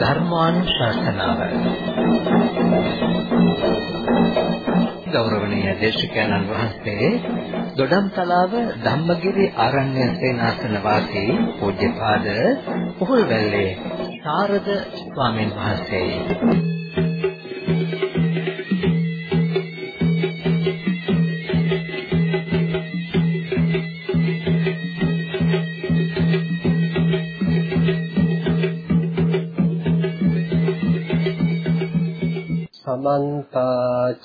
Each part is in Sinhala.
ධර්මානුශාසනාව. ගෞරවනීය දේශකයන්න් වහන්සේ දොඩම්තලාව ධම්මගිරි ආරණ්‍ය සේනාසන වාසී පූජ්‍යපාද පොහොල්වැල්ලේ සාරද ස්වාමීන් වහන්සේ.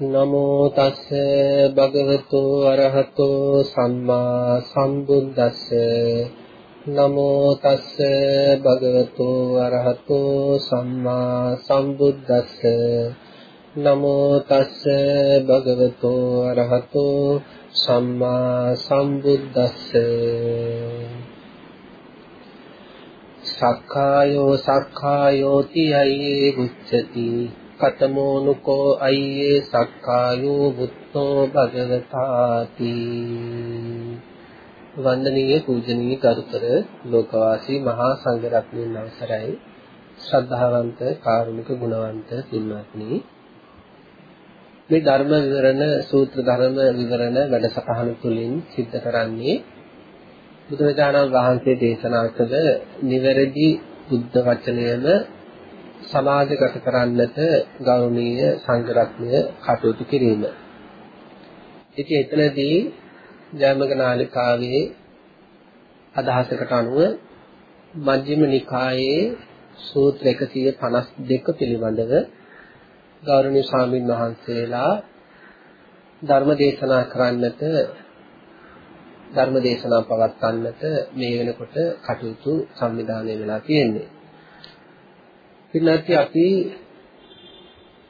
නමෝ තස්ස භගවතු අරහතෝ සම්මා සම්බුද්දස්ස. නමෝ තස්ස භගවතු අරහතෝ සම්මා සම්බුද්දස්ස. නමෝ තස්ස භගවතු අරහතෝ සම්මා සම්බුද්දස්ස. සක්කායෝ සක්කායෝති අයියේ උච්චති කතමෝනුකෝ අයියේ සක්කායෝ බුත්තෝ භගවතාති වන්දනීය පූජනීය ගරුතර ලෝකවාසී මහා සංඝරත්නයන් අවසරයි. ශ්‍රද්ධාවන්ත කාරුණික ගුණවන්ත පින්වත්නි. මේ ධර්ම විවරණ සූත්‍ර ධර්ම විවරණ වැඩසටහන තුළින් සිද්ධ කරන්නේ බුදුරජාණන් වහන්සේ දේශනා කළ නිවැරදි බුද්ධ වචනයම සමාජගත කරන්නට ගෞරවනීය සංඝ රත්නය කටයුතු කිරීම. ඉතින් එතනදී ජයමග නාලිකාවේ අදහසකට අනුව මජ්ක්‍ධිම නිකායේ සූත්‍ර 152 පිළිබඳව ගෞරවනීය ස්වාමින් වහන්සේලා ධර්ම දේශනා කරන්නට ධර්ම දේශනා පවත්වන්නට මේ වෙනකොට කටයුතු සංවිධානය වෙලා තියෙන්නේ. පින්නත් අපි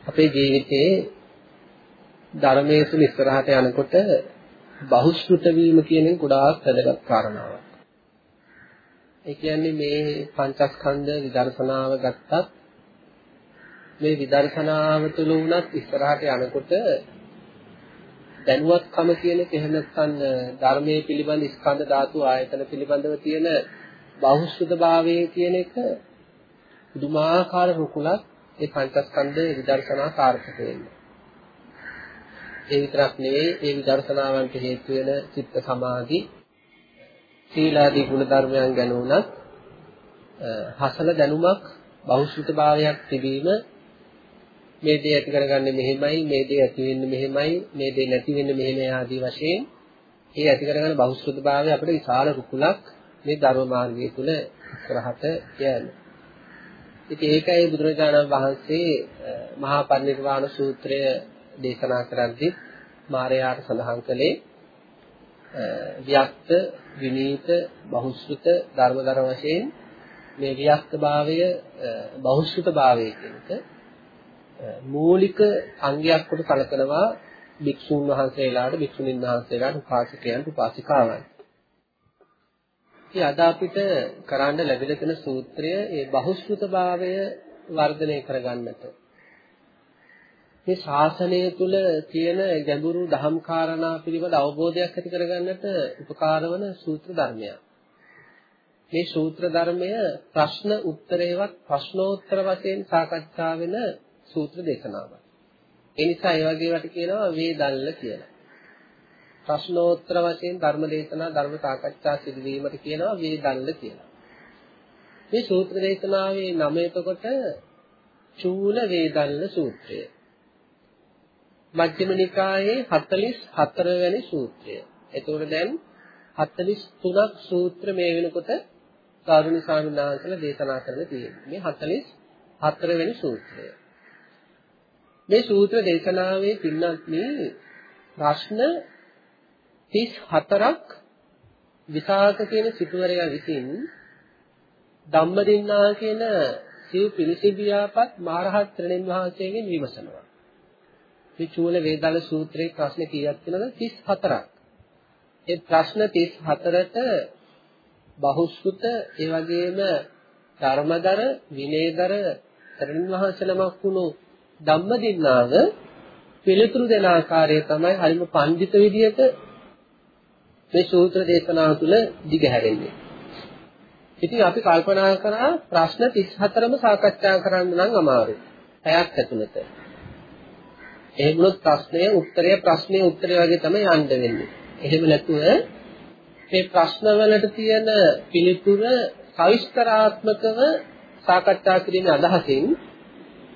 අපේ ජීවිතයේ ධර්මයේ තුල ඉස්සරහට යනකොට බහුශෘත වීම කියන එක ගොඩාක් වැදගත් කාරණාවක්. ඒ කියන්නේ මේ පංචස්කන්ධ විදර්ශනාව ගත්තත් මේ විදර්ශනාව තුළ වුණත් ඉස්සරහට යනකොට දැනුවත්කම කියන එක එහෙම නැත්නම් ධර්මයේ පිළිබඳ ස්කන්ධ ධාතු ආයතන පිළිබඳව තියෙන බහුශ්‍රද භාවයේ කියන එක පුදුමාකාර රුකුලක් ඒ පංචස්කන්ධ විදර්ශනා කාර්යක වෙන්නේ. ඒ විතරක් නෙවෙයි ඒ විදර්ශනාවන්ට හේතු වෙන චිත්ත සමාධි සීලාදී ගුණ ධර්මයන් ගැන උනත් හසල දැනුමක් බහුශ්‍රත භාවයක් තිබීම මේ දේ ඇති කරගන්නේ මෙහෙමයි මේ දේ ඇති වෙන්නේ මෙහෙමයි මේ දේ නැති වෙන්නේ මෙහෙම ආදී වශයෙන් ඒ ඇති කරගන්න බහුශ්‍රත භාවය අපිට විශාල රුකුලක් මේ ධර්ම මාර්ගය තුල ඉස්සරහට යෑම. ඉතින් ඒකයි බුදුරජාණන් වහන්සේ මහා පරිනිර්වාණ සූත්‍රය දේශනා කරද්දී මාරයාට සඳහන් කළේ වික්ත විනීත බහුශ්‍රත ධර්මදර වශයෙන් මේ වික්ත භාවය බහුශ්‍රත භාවය කියන එක මූලික අංගයක් කොට කලකනවා භික්ෂුන් වහන්සේලාට භික්ෂුණීන් වහන්සේලාට උපාසකයන්ට උපාසිකාවන්. ඉතින් අද අපිට කරන්න ලැබිලා තියෙන සූත්‍රය ඒ බහුශ්‍රృతභාවය වර්ධනය කරගන්නට මේ ශාසනය තුල තියෙන ගැඹුරු දහම් කාරණා පිළිබඳ අවබෝධයක් ඇති කරගන්නට උපකාර වන සූත්‍ර ධර්මයක්. මේ සූත්‍ර ධර්මය ප්‍රශ්න උත්තරේවත් ප්‍රශ්නෝත්තර වශයෙන් සාකච්ඡා වෙන සූත්‍ර දේශනාවක්. ඒ නිසා ඒ වගේ වට කියනවා වේදල්ල කියලා. ප්‍රශ්නෝත්තර වශයෙන් ධර්ම දේශනා ධර්ම සාකච්ඡා සිදුවීමට කියනවා වේදල්ල කියලා. මේ සූත්‍ර දේශනාවේ නම එතකොට චූල වේදල්ල සූත්‍රය. මජ්ක්‍ධිම නිකායේ 44 වෙනි සූත්‍රය. එතකොට දැන් 43ක් සූත්‍ර මේ වෙනකොට කාරුණී ස්වාමීන් වහන්සේලා දේශනා කරලා තියෙනවා. මේ හතරවෙනි සූත්‍රය. මේ සූත්‍ර දේශනාවේ පින්නත් මේ ප්‍රශ්න 34ක් විසාක කියන සිටුවරයා විසින් ධම්මදින්නා කියන සිව් පිළිසිබියාපත් මහරහත් ත්‍රිණින් වහන්සේගෙන් විමසනවා. මේ චූල වේදාල සූත්‍රයේ ප්‍රශ්න කීයක් තියෙනවද 34ක්. ඒ ප්‍රශ්න 34ට බහුශ්රුත ඒ වගේම ධර්මදර විනයදර ත්‍රිණින් වහන්සේ නමක් වුණු ධම්මදින්නාව පිළිතුරු දෙන ආකාරය තමයි හරිම පඬිත විදියට මේ සූත්‍ර දේශනාව තුළ දිගහැරෙන්නේ. ඉතින් අපි කල්පනා කරා ප්‍රශ්න 34ම සාකච්ඡා කරන්න නම් අමාරුයි. පැයක් ඇතුළත. එහෙම වුණොත් ප්‍රශ්නය උත්තරය ප්‍රශ්නය උත්තරය වගේ තමයි යන්න වෙන්නේ. එහෙම නැතුව මේ ප්‍රශ්නවලට තියෙන පිළිතුර සවිස්තරාත්මකව සාකච්ඡා කිරීමේ අදහසින්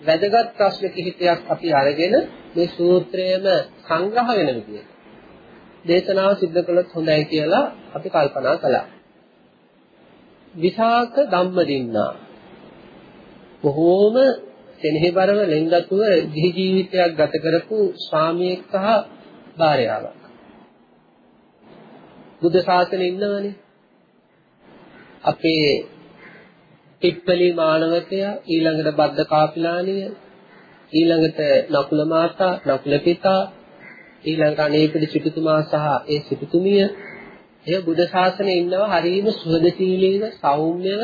වැදගත් ප්‍රශ්න කිහිපයක් අපි අරගෙන මේ සූත්‍රයේම සංග්‍රහ වෙන විදිහට දේශනාව සිද්ධ කළොත් හොඳයි කියලා අපි කල්පනා කළා. විසාක ධම්මදින්නා බොහෝම සෙනෙහබරව ලෙන්ගතුව ගිහි ජීවිතයක් ගත කරපු ස්වාමියෙක් සහ භාර්යාවක්. බුද්ධ ශාසනයේ ඉන්නවනේ. අපේ පිප්පලි මානවකයා ඊළඟට බද්ද කාපිලානිය ඊළඟට නකුල මාතා නකුල පිතා ඊළඟට අනේපිඩි සිටුතුමා සහ ඒ සිටුතුමිය එය බුද්ධ ශාසනයේ ඉන්නවා හරීම සුහදශීලීව සෞම්‍යව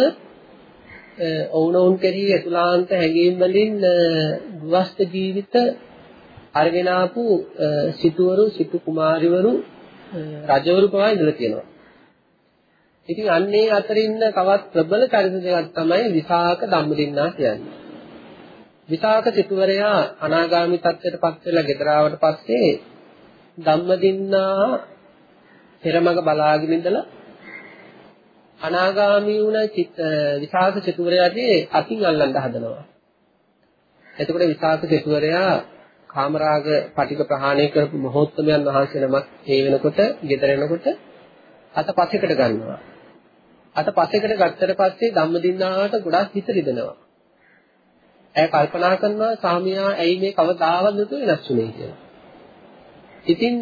ඔවුනොවුන් කෙරෙහි අතුලාන්ත හැඟීම් වලින් ගෘහස්ත ජීවිත අරගෙන ආපු සිටුවරු සිටු කුමාරිවරු රජවරු පවා ඉඳලා තියෙනවා. ඉතින් අන්නේ අතරින් ඉන්න තවත් ප්‍රබල චරිත දෙකක් තමයි විසාක ධම්මදින්නා කියන්නේ. විසාක සිටුවරයා අනාගාමී තත්ත්වයට පත් වෙලා ගෙදර ආවට පස්සේ ධම්මදින්නා පෙරමග බලාගෙන ඉඳලා අනාගාමී වුණ චිත්ත විසාක චතුවරයාගේ අතින් අල්ලන්න හදනවා. එතකොට විසාක චතුවරයා කාමරාග පටික ප්‍රහාණය කරපු මහෝත්තමයන් වහන්සේ නමක් ඒ වෙනකොට ගෙදර එනකොට අත පසෙකට ගන්නවා. අත පසෙකට ගත්තට පස්සේ ධම්මදින්නාට ගොඩාක් හිත රිදෙනවා. ඇය කල්පනා කරනවා සාමියා ඇයි මේ කවදාවත් නැතුව වෙනස් වුනේ කියලා. ඉතින්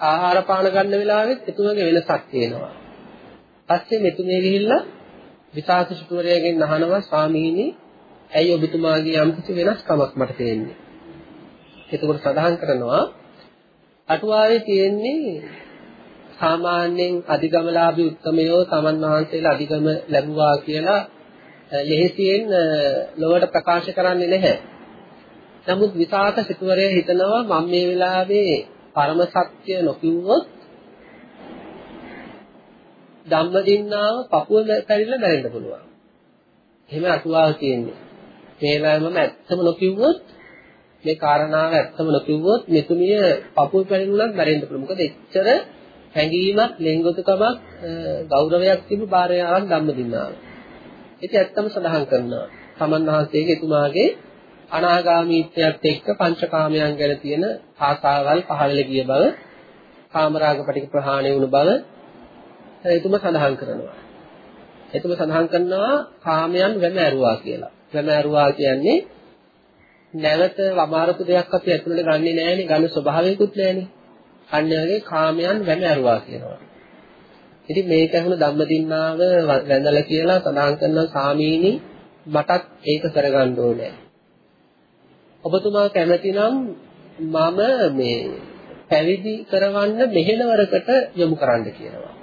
ආහාර පාන ගන්න වෙලාවෙත් එතුමගේ වෙනසක් තියෙනවා. පස්සේ මෙතුමිය ගිහිල්ලා විසාක සිටුවරයාගෙන් අහනවා ස්වාමීනි ඇයි ඔබතුමාගේ යම්කිසි වෙනස්කමක් මට තේන්නේ? එතකොට සඳහන් කරනවා අටුවාවේ තියෙන්නේ සාමාන්‍යයෙන් අධිගමලාභී උත්තමයෝ තමන් වහන්සේලා අධිගම ලැබුවා කියලා ලෙහෙසියෙන් ලොවට ප්‍රකාශ කරන්නේ නැහැ. නමුත් විසාක සිටුවරයා හිතනවා මම මේ වෙලාවේ පරම සත්‍ය නොකියුවොත් ධම්මදින්නාව පපුව පැරිලා මැරෙන්න පුළුවන්. එහෙම අටුවාව කියන්නේ. මේ වෙලාවේ මම ඇත්තම නොකියුවොත් මේ කාරණාව ඇත්තම නොකියුවොත් මෙතුමිය පපුව පැරිනුනත් මැරෙන්න පුළුවන්. මොකද එච්චර හැඟීමක්, ලෙන්ගොතුකමක්, ගෞරවයක් තිබු බාරයාවක් ධම්මදින්නාව. ඉතින් ඇත්තම සඳහන් කරනවා. සමන් වහන්සේගේ එතුමාගේ අනාගාමීත්වයට එක්ක පංචකාමයන් ගැන තියෙන ආසාවල් පහළ ගිය බව කාමරාග පිටික ප්‍රහාණය වුණු බව එතුම සඳහන් කරනවා. එතුම සඳහන් කරනවා කාමයන් වැම ඇරුවා කියලා. වැම ඇරුවා කියන්නේ නැවත වමාරතු දෙයක් අපි ඇතුළට ගන්නෙ නෑනේ, ගන්න ස්වභාවයකුත් නෑනේ. අන්න වගේ කාමයන් වැම ඇරුවා කියනවා. ඉතින් මේක ඇහුණු ධම්මදින්නාව වැඳලා කියලා සඳහන් කරනවා සාමීනි මටත් ඒක කරගන්න ඕනේ. ඔබතුමා කැමතිනම් මම මේ පැවිදි කරවන්න මෙහෙණවරකට යොමු කරන්න කියනවා.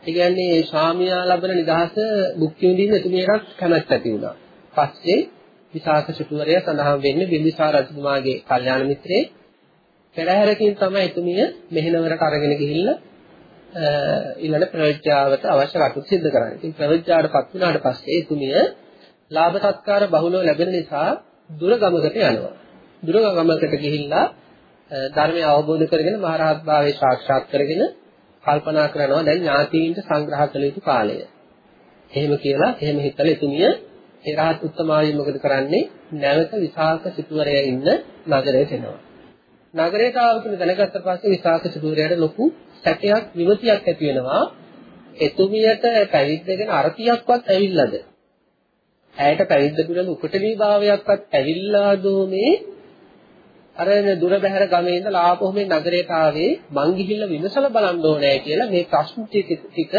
ඒ කියන්නේ ශාමියා ලබන නිදහස භුක්ති විඳින්න එතුමියට කැමැත්ත ඇති වුණා. පස්සේ විසාක සිටුවරය සඳහන් වෙන්නේ බිම්බිසාර රජතුමාගේ කල්යාණ මිත්‍රේ පෙරහැරකින් තමයි එතුමිය මෙහෙණවරට අරගෙන ගිහිල්ලා ඊළඟ ප්‍රවෘත්තිවට අවශ්‍ය කටයුතු සිදු කරන්නේ. ඉතින් ප්‍රවෘත්තියටපත් වුණාට පස්සේ එතුමිය ලාභ සත්කාර බහුලව ලැබෙන නිසා දුර ගමකට යනවා. දුර ගමකට ගිහිල්ලා ධර්මය අවබෝධ කරගෙන මහරහත් භාවයේ සාක්ෂාත් කරගෙන කල්පනා කරනවා දැන් ඥාතීන්ට සංග්‍රහ කළ යුතු කාලය. එහෙම කියලා එහෙම හිතලා එතුමිය ඒ රහත් උත්තමාවිය මොකද කරන්නේ? නැවත විසාක සිටුවරයා ඉන්න නගරයට එනවා. නගරයට ආව කියලා දැනගත්ත පස්සේ විසාක සිටුවරයාට ලොකු සැකයක් විමතියක් ඇති වෙනවා. එතුමියට පැවිද්දගෙන අරතියක්වත් ඇවිල්ලාද? ඇයට පැවිද්ද පිළිබඳ උපටලී භාවයක්වත් ඇවිල්ලා දෝ මේ අර දුර බැහැර ගමේ ඉඳලා ආපහු මේ නගරයට ආවේ මං ගිහිල්ලා විමසලා බලන්න ඕනේ කියලා මේ ප්‍රශ්න ටික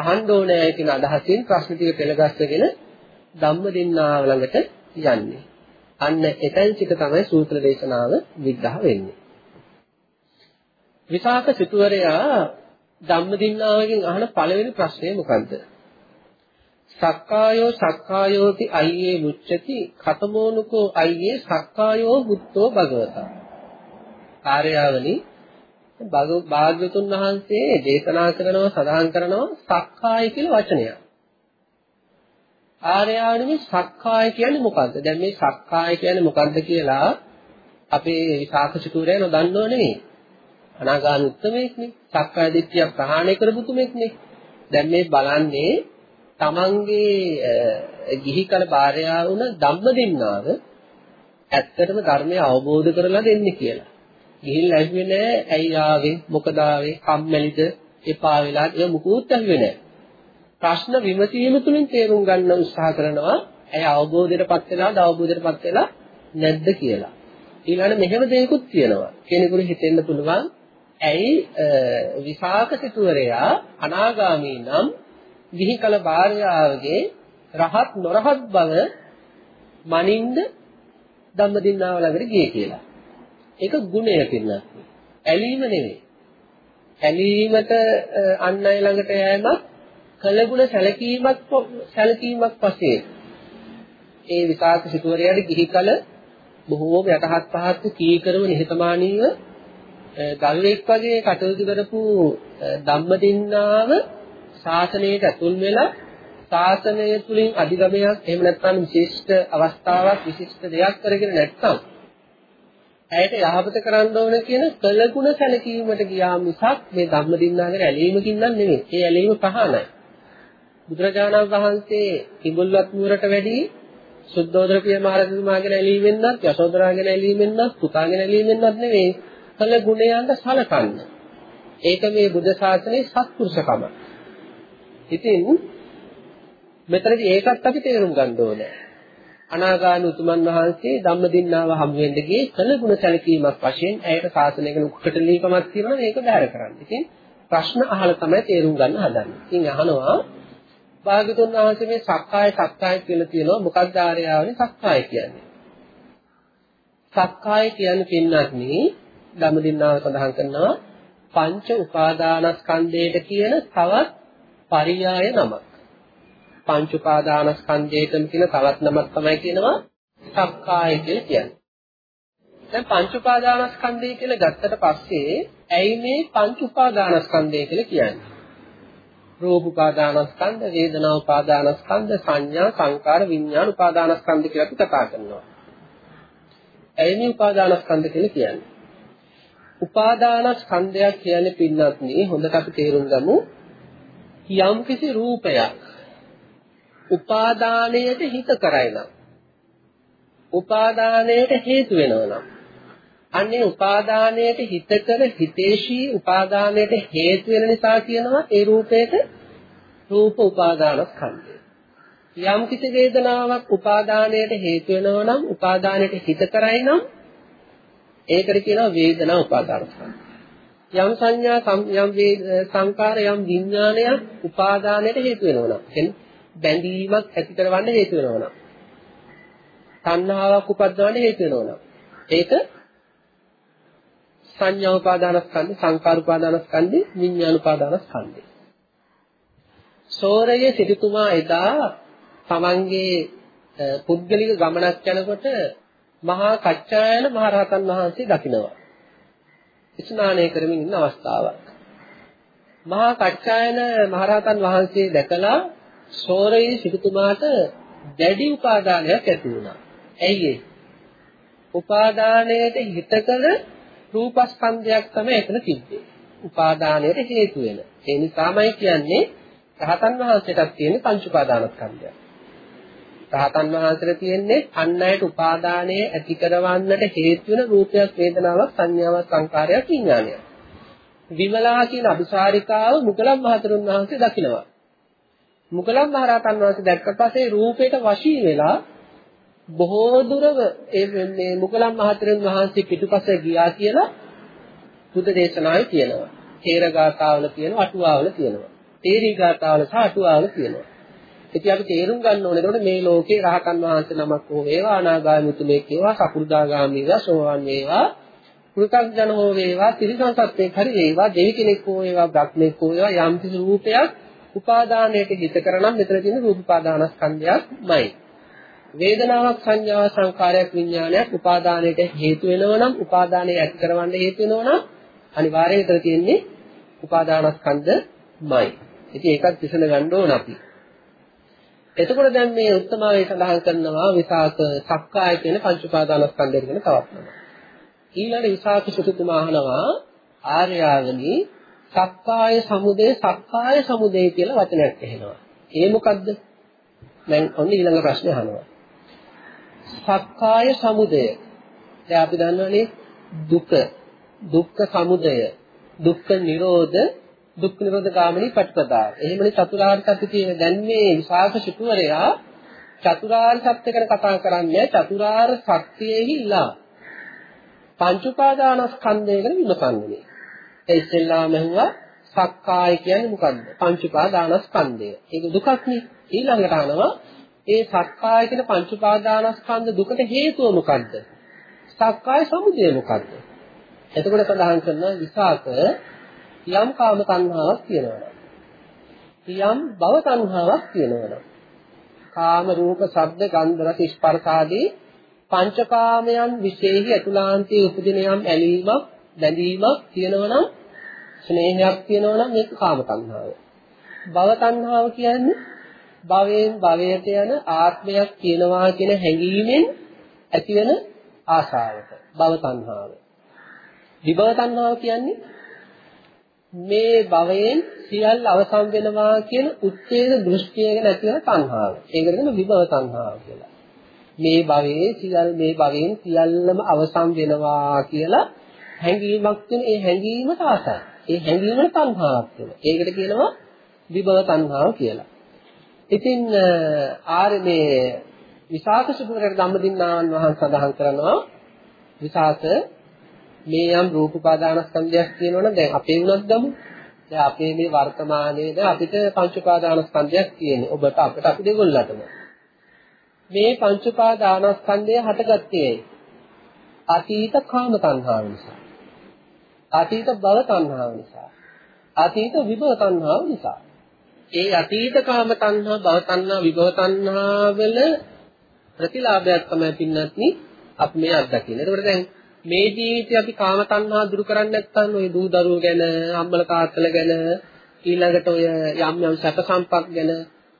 අහන්න ඕනේ කියන අදහසින් ප්‍රශ්න ටික පෙළගස්සගෙන ධම්මදින්නාව ළඟට යන්නේ. අන්න එතෙන් සිට තමයි සූත්‍ර දේශනාව විග්‍රහ වෙන්නේ. විසාක සිටුවරයා ධම්මදින්නාවගෙන් අහන පළවෙනි ප්‍රශ්නය මොකද්ද? සක්කායෝ සක්කායෝති අයියේ මුච්චති කතමෝනුකෝ අයියේ සක්කායෝ බුද්ධෝ භගවතා. ආර්යාවනි භාග්‍යතුන් වහන්සේ දේශනා කරනවා සඳහන් කරනවා සක්කාය කියලා වචනයක්. ආර්යාවනි සක්කාය කියන්නේ මොකද්ද? දැන් මේ සක්කාය කියන්නේ මොකද්ද කියලා අපේ සාකච්ඡිතුරේ නොදන්නව නෙවෙයි. අනාගාමී උත්තමයෙක්නේ. සක්කාය දිට්ඨිය ප්‍රහාණය කරපු තුමෙක්නේ. දැන් මේ බලන්නේ තමන්ගේ ගිහි කල භාර්යාව වුණ ධම්මදින්නාව ඇත්තටම ධර්මය අවබෝධ කරලා දෙන්නේ කියලා. ගිහිල්ලා ඇහුවේ නෑ ඇයි ආවේ මොකද ආවේ කම්මැලිද එපා වෙලා ඒ මුකුත් ඇහුවේ නෑ. ප්‍රශ්න විමසීම තුළින් තේරුම් ගන්න උත්සාහ කරනවා ඇයි අවබෝධයටපත් වෙලාද අවබෝධයටපත් වෙලා නැද්ද කියලා. ඊළඟට මෙහෙම දෙයක්ත් තියෙනවා. කෙනෙකුට හිතෙන්න පුළුවන් ඇයි විසාක සිටුවරයා අනාගාමී නම් ගිහි කල භාර්යාවගේ රහත් නොරහත් බව මනින්ද ධම්මදින්නාව ළඟට ගියේ කියලා. ඒක ගුණය පින්නත්. ඇලීම නෙවෙයි. ඇලීමට අන් අය ළඟට යෑමක් කළගුණ සැලකීමක් සැලකීමක් වශයෙන් ඒ විකාශ සිටුවරයාට ගිහි කල බොහෝම යටහත් පහත් කීකරව නිහතමානීව දල්වෙක් වගේ කටයුතු කරපු ධම්මදින්නාව ශාසනයට ඇතුල් වෙලා ශාසනය තුලින් අධිගමයක් එහෙම නැත්නම් විශිෂ්ට අවස්ථාවක් විශිෂ්ට දෙයක් කරගෙන නැත්නම් ඇයට යහපත කරන්න ඕන කියන කළගුණ සැලකීමට ගියා මිසක් මේ ධම්මදින්නාගෙන ඇලීමකින් නම් නෙමෙයි. ඒ ඇලීම පහනයි. බුදුරජාණන් වහන්සේ කිඹුල්වත් නුවරට වැඩි සුද්ධෝදර පිය මහරජතුමාගෙන ඇලීමෙන්වත් යශෝදරාගෙන ඇලීමෙන්වත් පුතාගෙන ඇලීමෙන්වත් නෙවෙයි. කළ ගුණයන්ට සලකන්න. ඒක මේ බුද්ධ ශාසනයේ සත්පුරුෂකම. ඉතින් මෙතනදී ඒකත් අපි තේරුම් ගන්න ඕනේ. අනාගාමී උතුමන් වහන්සේ ධම්මදින්නාව හමු වෙන්න ගියේ කළගුණ සැලකීමක් වශයෙන් ඇයට ශාසනයක උක්කටලීකමක් තියෙනවා මේක බැහැර කරන්න. ඉතින් ප්‍රශ්න අහලා තමයි තේරුම් ගන්න හදන්නේ. ඉතින් අහනවා භාගතුන් වහන්සේ මේ සක්කාය සක්කාය කියලා තියෙනවා මොකක්ද ආර්යාවනේ සක්කාය කියන්නේ? සක්කාය කියන්නේ පින්නත්නි ධම්මදින්නාව සඳහන් කරනවා පංච උපාදානස්කන්ධයට කියන තවත් පරියාය නමක්. පංච උපාදානස්කන්ධයටම කියන තවත් නමක් තමයි කියනවා සක්කාය කියලා කියන්නේ. දැන් පංච උපාදානස්කන්ධය කියලා ගත්තට පස්සේ ඇයි මේ පංච උපාදානස්කන්ධය කියලා කියන්නේ? රූප උපාදානස්කන්ධ, වේදනා උපාදානස්කන්ධ, සංඥා, සංකාර, විඥාන උපාදානස්කන්ධ කියලා අපි කතා කරනවා. ඇයි මේ උපාදානස්කන්ධ කියලා කියන්නේ? උපාදානස්කන්ධයක් කියන්නේ පින්නත් හොඳට අපි තේරුම් ගමු. යම්කිසි රූපයක් උපාදානයට හිත කරයි නම් උපාදානයට හේතු වෙනවා නම් අන්නේ උපාදානයට හිත කර හිතේශී උපාදානයට හේතු වෙන නිසා කියනවා ඒ රූපයට රූප උපාදානස්කන්ධය. යම් කිසි වේදනාවක් උපාදානයට හේතු වෙනවා නම් උපාදානයට හිත කරයි නම් ඒකට කියනවා වේදනා උපාදානස්කන්ධය. යම් සංඥා යම් සංකාර යම් විඥානයක් උපාදානයට හේතු වෙනවා නම් කියන්නේ බැඳීමක් ඇති කරවන්න හේතු වෙනවා නම් තණ්හාවක් උපද්දවන්න හේතු වෙනවා නම් ඒක සංඥා උපාදානස්කන්ධ සංකාර උපාදානස්කන්ධ විඥාන උපාදානස්කන්ධ. සෝරයේ සිටුතුමා එදා තමන්ගේ පුද්ගලික ගමනක් යනකොට මහා කච්චායන මහරහතන් වහන්සේ දකිනවා. ස්නානය කරමින් ඉන්න අවස්ථාවක්. මහා කච්චායන මහරහතන් වහන්සේ දැකලා සෝරේ සිටුතුමාට දැඩි උපාදානයක් ඇති වුණා. ඇයි ඒ? උපාදානයට හිතකල රූපස්කන්ධයක් තමයි එතන තිබ්බේ. උපාදානයට හේතු වෙන. ඒ නිසාමයි කියන්නේ රහතන් වහන්සේටත් තියෙන පංච උපාදානස්කන්ධය. රහතන් වහන්සේට තියෙන්නේ අන් අයට උපාදානයේ ඇති කරවන්නට හේතු වෙන රූපයක් වේදනාවක් සංඥාවක් සංකාරයක් විඥානයක්. විමලා කියන අபிසාරිකාව මුගලන් මහතෙරුන් වහන්සේ දකිනවා. මුගලන් මහරහතන් වහන්සේ දැක්කට පස්සේ රූපයට වශී වෙලා බොහෝ දුරව මේ මුගලන් මහතෙරුන් වහන්සේ පිටුපස ගියා කියලා බුද්ධ දේශනාවේ කියනවා. තේර ගාථාවල කියනවා අටුවාවල කියනවා. තේරී ගාථාවල සහ අටුවාවල කියනවා. ඉතින් අපි තේරුම් ගන්න ඕනේ එතකොට මේ ලෝකේ රහතන් වහන්සේ නමක් හෝ වේවා අනාගාමී තුමෙක් වේවා සකු르දාගාමී වේවා සෝවාන් වේවා කෘතඥ හෝ වේවා ත්‍රිසං සත්‍යයක් හරි වේවා දෙවි කෙනෙක් හෝ වේවා බ්‍රහ්මෙක් හෝ වේවා යම් කිසි රූපයක් උපාදානයට හිත කරනම් මෙතන තියෙන රූප උපාදානස්කන්ධයක්මයි වේදනාවක් සංඥාවක් සංකාරයක් විඥානයක් උපාදානයට හේතු වෙනවා නම් උපාදානය ඇති කරවන්න හේතු වෙනවා නම් අනිවාර්යයෙන් විතර තියෙන්නේ උපාදානස්කන්ධමයි. ඉතින් ඒකත් විසඳ ගන්න ඕන අපි. එතකොට දැන් මේ උත්තමාවේ සඳහන් කරනවා විසාක සක්කාය කියන පංච උපාදානස්කන්ධය කියන තවත් නම. ඊළඟ විසාක සුතුතුමා අහනවා ආර්යාවනි සක්කාය සමුදය සක්කාය සමුදය කියලා වචනයක් එනවා. ඒ මොකද්ද? දැන් ඔන්න ඊළඟ ප්‍රශ්නේ අහනවා. සක්කාය සමුදය. දැන් අපි දන්නවනේ දුක, දුක්ඛ සමුදය, දුක්ඛ නිරෝධ, දුක්ඛ නිරෝධ ගාමිනී පටිපදා. එහෙමනේ චතුරාර්ය සත්‍ය කියන දැන් මේ විශාක සිටුවරයා චතුරාර්ය සත්‍ය ගැන කතා කරන්නේ චතුරාර්ය සත්‍යයේහි ඉලා. පංච උපාදානස්කන්ධය ගැන විමසන්නේ. ඒ ඉස්සෙල්ලාම ඇහුවා සක්කාය කියන්නේ මොකද්ද? පංච උපාදානස්කන්ධය. ඒක දුකක් නේ. ඊළඟට අහනවා ඒ සක්කාය කියන පංච උපාදානස්කන්ධ දුකට හේතුව මොකද්ද? සක්කාය සමුදය මොකද්ද? එතකොට සඳහන් කරනවා විසාක යම් කාම තණ්හාවක් තියෙනවා යම් භව තණ්හාවක් තියෙනවා කාම රූප ශබ්ද ගන්ධ රස ස්පර්ශ ආදී පංචකාමයන් විශේෂයි අතුලාන්තයේ උපදින යම් ඇලීමක් බැඳීමක් තියෙනවා නම් ස්නේහයක් තියෙනවා නම් මේක කාම තණ්හාව. භව තණ්හාව කියන්නේ භවයෙන් භවයට යන ආත්මයක් කියනවා කියන හැඟීමෙන් ඇතිවන ආශාවට භව තණ්හාව. විභව තණ්හාව කියන්නේ මේ භවයෙන් සියල්ල අවසන් වෙනවා කියන උච්ඡේද දෘෂ්ටිය ගැන ඇතිවන තණ්හාව. ඒකට කියන විභව තණ්හාව කියලා. මේ භවයේ සියල් මේ භවයෙන් සියල්ලම අවසන් වෙනවා කියලා හැඟීමක් තියෙන ඒ හැඟීමට ආසයි. ඒ හැඟීමට තණ්හාවක් වෙනවා. ඒකට කියනවා විභව තණ්හාව කියලා. ඉතින් ආරේ මේ විසාක සුදුරට ධම්මදින්නාන් වහන්සේ සඳහන් කරනවා විසාක මේ යම් රූප උපාදානස්කන්ධයක් කියනවනම් දැන් අපේ උනත් ගමු. දැන් අපේ මේ වර්තමානයේ දැන් අපිට පංච උපාදානස්කන්ධයක් තියෙන්නේ. ඔබට අපිට අපි දෙගොල්ලටම. මේ පංච උපාදානස්කන්ධය හටගත්තේ අතීත කාම තණ්හාව නිසා. අතීත භව තණ්හාව නිසා. අතීත විභව තණ්හාව නිසා. ඒ අතීත කාම තණ්හා භව තණ්හා විභව තණ්හා වල ප්‍රතිලාභයක් තමයි පින්නත්නි අපි මේ අත්දකින්නේ. ඒකට දැන් මේ ජීවිතේ අපි කාම තණ්හා දුරු කරන්නේ නැත්නම් ඔය දූ දරුවෝ ගැන, අම්මල තාත්තල ගැන, ඊළඟට ඔය යම් යම් සැප සම්පත් ගැන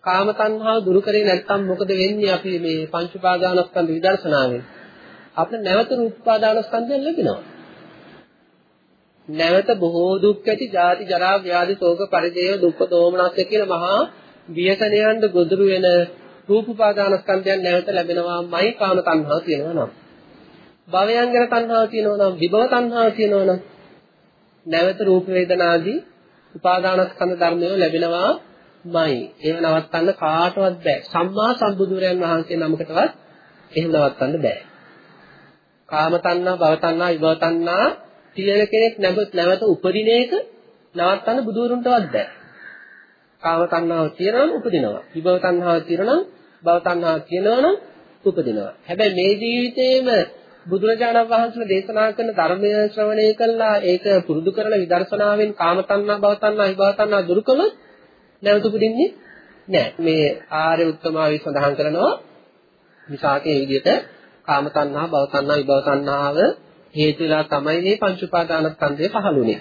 කාම තණ්හාව දුරු කරේ නැත්නම් මොකද වෙන්නේ අපි මේ පංච උපාදානස්කන්ධ විදර්ශනාවෙන්? අපිට නැවත රූප උපාදානස්කන්ධය ලැබෙනවා. නැවත බොහෝ දුක් ඇති ජාති ජරා ව්‍යාධි ශෝක පරිදේව දුක්ඛ දෝමනස්ස කියන මහා වියසනයන්ට ගොදුරු වෙන රූප උපාදානස්කන්ධයන් නැවත ලැබෙනවාමයි කාම තණ්හාව කියනවා නම් භවයන් ගැන තණ්හාව තියෙනවා නම් විභව තණ්හාව තියෙනවා නම් නැවත රූප වේදනාදී උපාදානස්කන්ධ ධර්මය ලැබෙනවාමයි ඒව නවත්තන්න කාටවත් බෑ සම්මා සම්බුදුරයන් වහන්සේ නමකටවත් එහෙම නවත්තන්න බෑ කාම තණ්හා භව තණ්හා විභව තණ්හා තියෙන කෙනෙක් නැවත නැවත උපදින එක නවත්තන්න බුදුරුන්ටවත් බෑ. කාම තණ්හාව තියෙනනම් උපදිනවා. විභව තණ්හාව තියෙනනම් භව තණ්හාව තියෙනනම් උපදිනවා. හැබැයි මේ ජීවිතේම බුදුරජාණන් වහන්සේ දේශනා කරන ධර්මය ශ්‍රවණය කළා ඒක පුරුදු කරන විදර්ශනාවෙන් කාම තණ්හා භව තණ්හා විභව තණ්හා දුරු කළොත් නැවත උපදින්නේ නැහැ. මේ ආර්ය උත්තමාවි සඳහන් කරනවා විසාකේ විදිහට කාම තණ්හා භව තණ්හා විභව තණ්හාව හේතු වෙලා තමයි මේ පංච උපාදානස්කන්ධය පහළුනේ.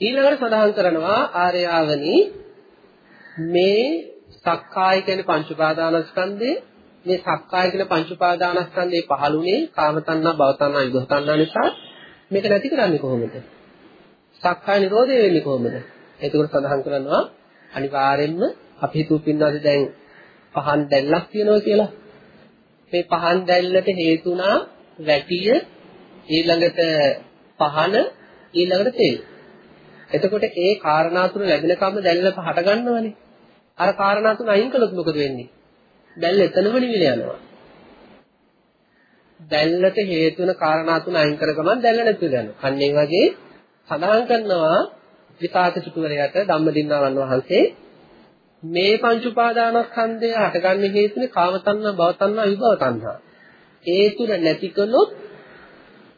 ඊළඟට සඳහන් කරනවා ආර්යාවනි මේ සක්කාය කියන පංච උපාදානස්කන්ධේ මේ සක්කාය කියන පංච උපාදානස්කන්ධේ පහළුනේ කාම තණ්හා භව තණ්හා විභව තණ්හා නිසා මේක නැති කරන්නේ කොහොමද? සක්කාය නිරෝධය වෙන්නේ කොහොමද? ඒකවල සඳහන් කරනවා අනිවාර්යෙන්ම අපි හිතුව පින්නවාද දැන් පහන් දැල්ලක් තියෙනවා කියලා. මේ පහන් දැල්ලට හේතුණා වැටිය ඊළඟට පහන ඊළඟට තෙල්. එතකොට ඒ කාරණා තුන ලැබෙනකම් දැල්ල පහට ගන්නවනේ. අර කාරණා තුන අයින් කළොත් මොකද වෙන්නේ? දැල්ල එතනම නිවිල යනවා. දැල්ලට හේතු වෙන කාරණා තුන අයින් කර ගමන් දැල්ල නැති වෙනවා. අන්න ඒ වගේ සඳහන් කරනවා විපාක චතුවරයට ධම්මදින්නාවන් වහන්සේ මේ පංච උපාදානස්කන්ධය හටගන්න හේතුනේ කාම තණ්හා, භව තණ්හා, විභව තණ්හා. ඒ තුන නැති කළොත්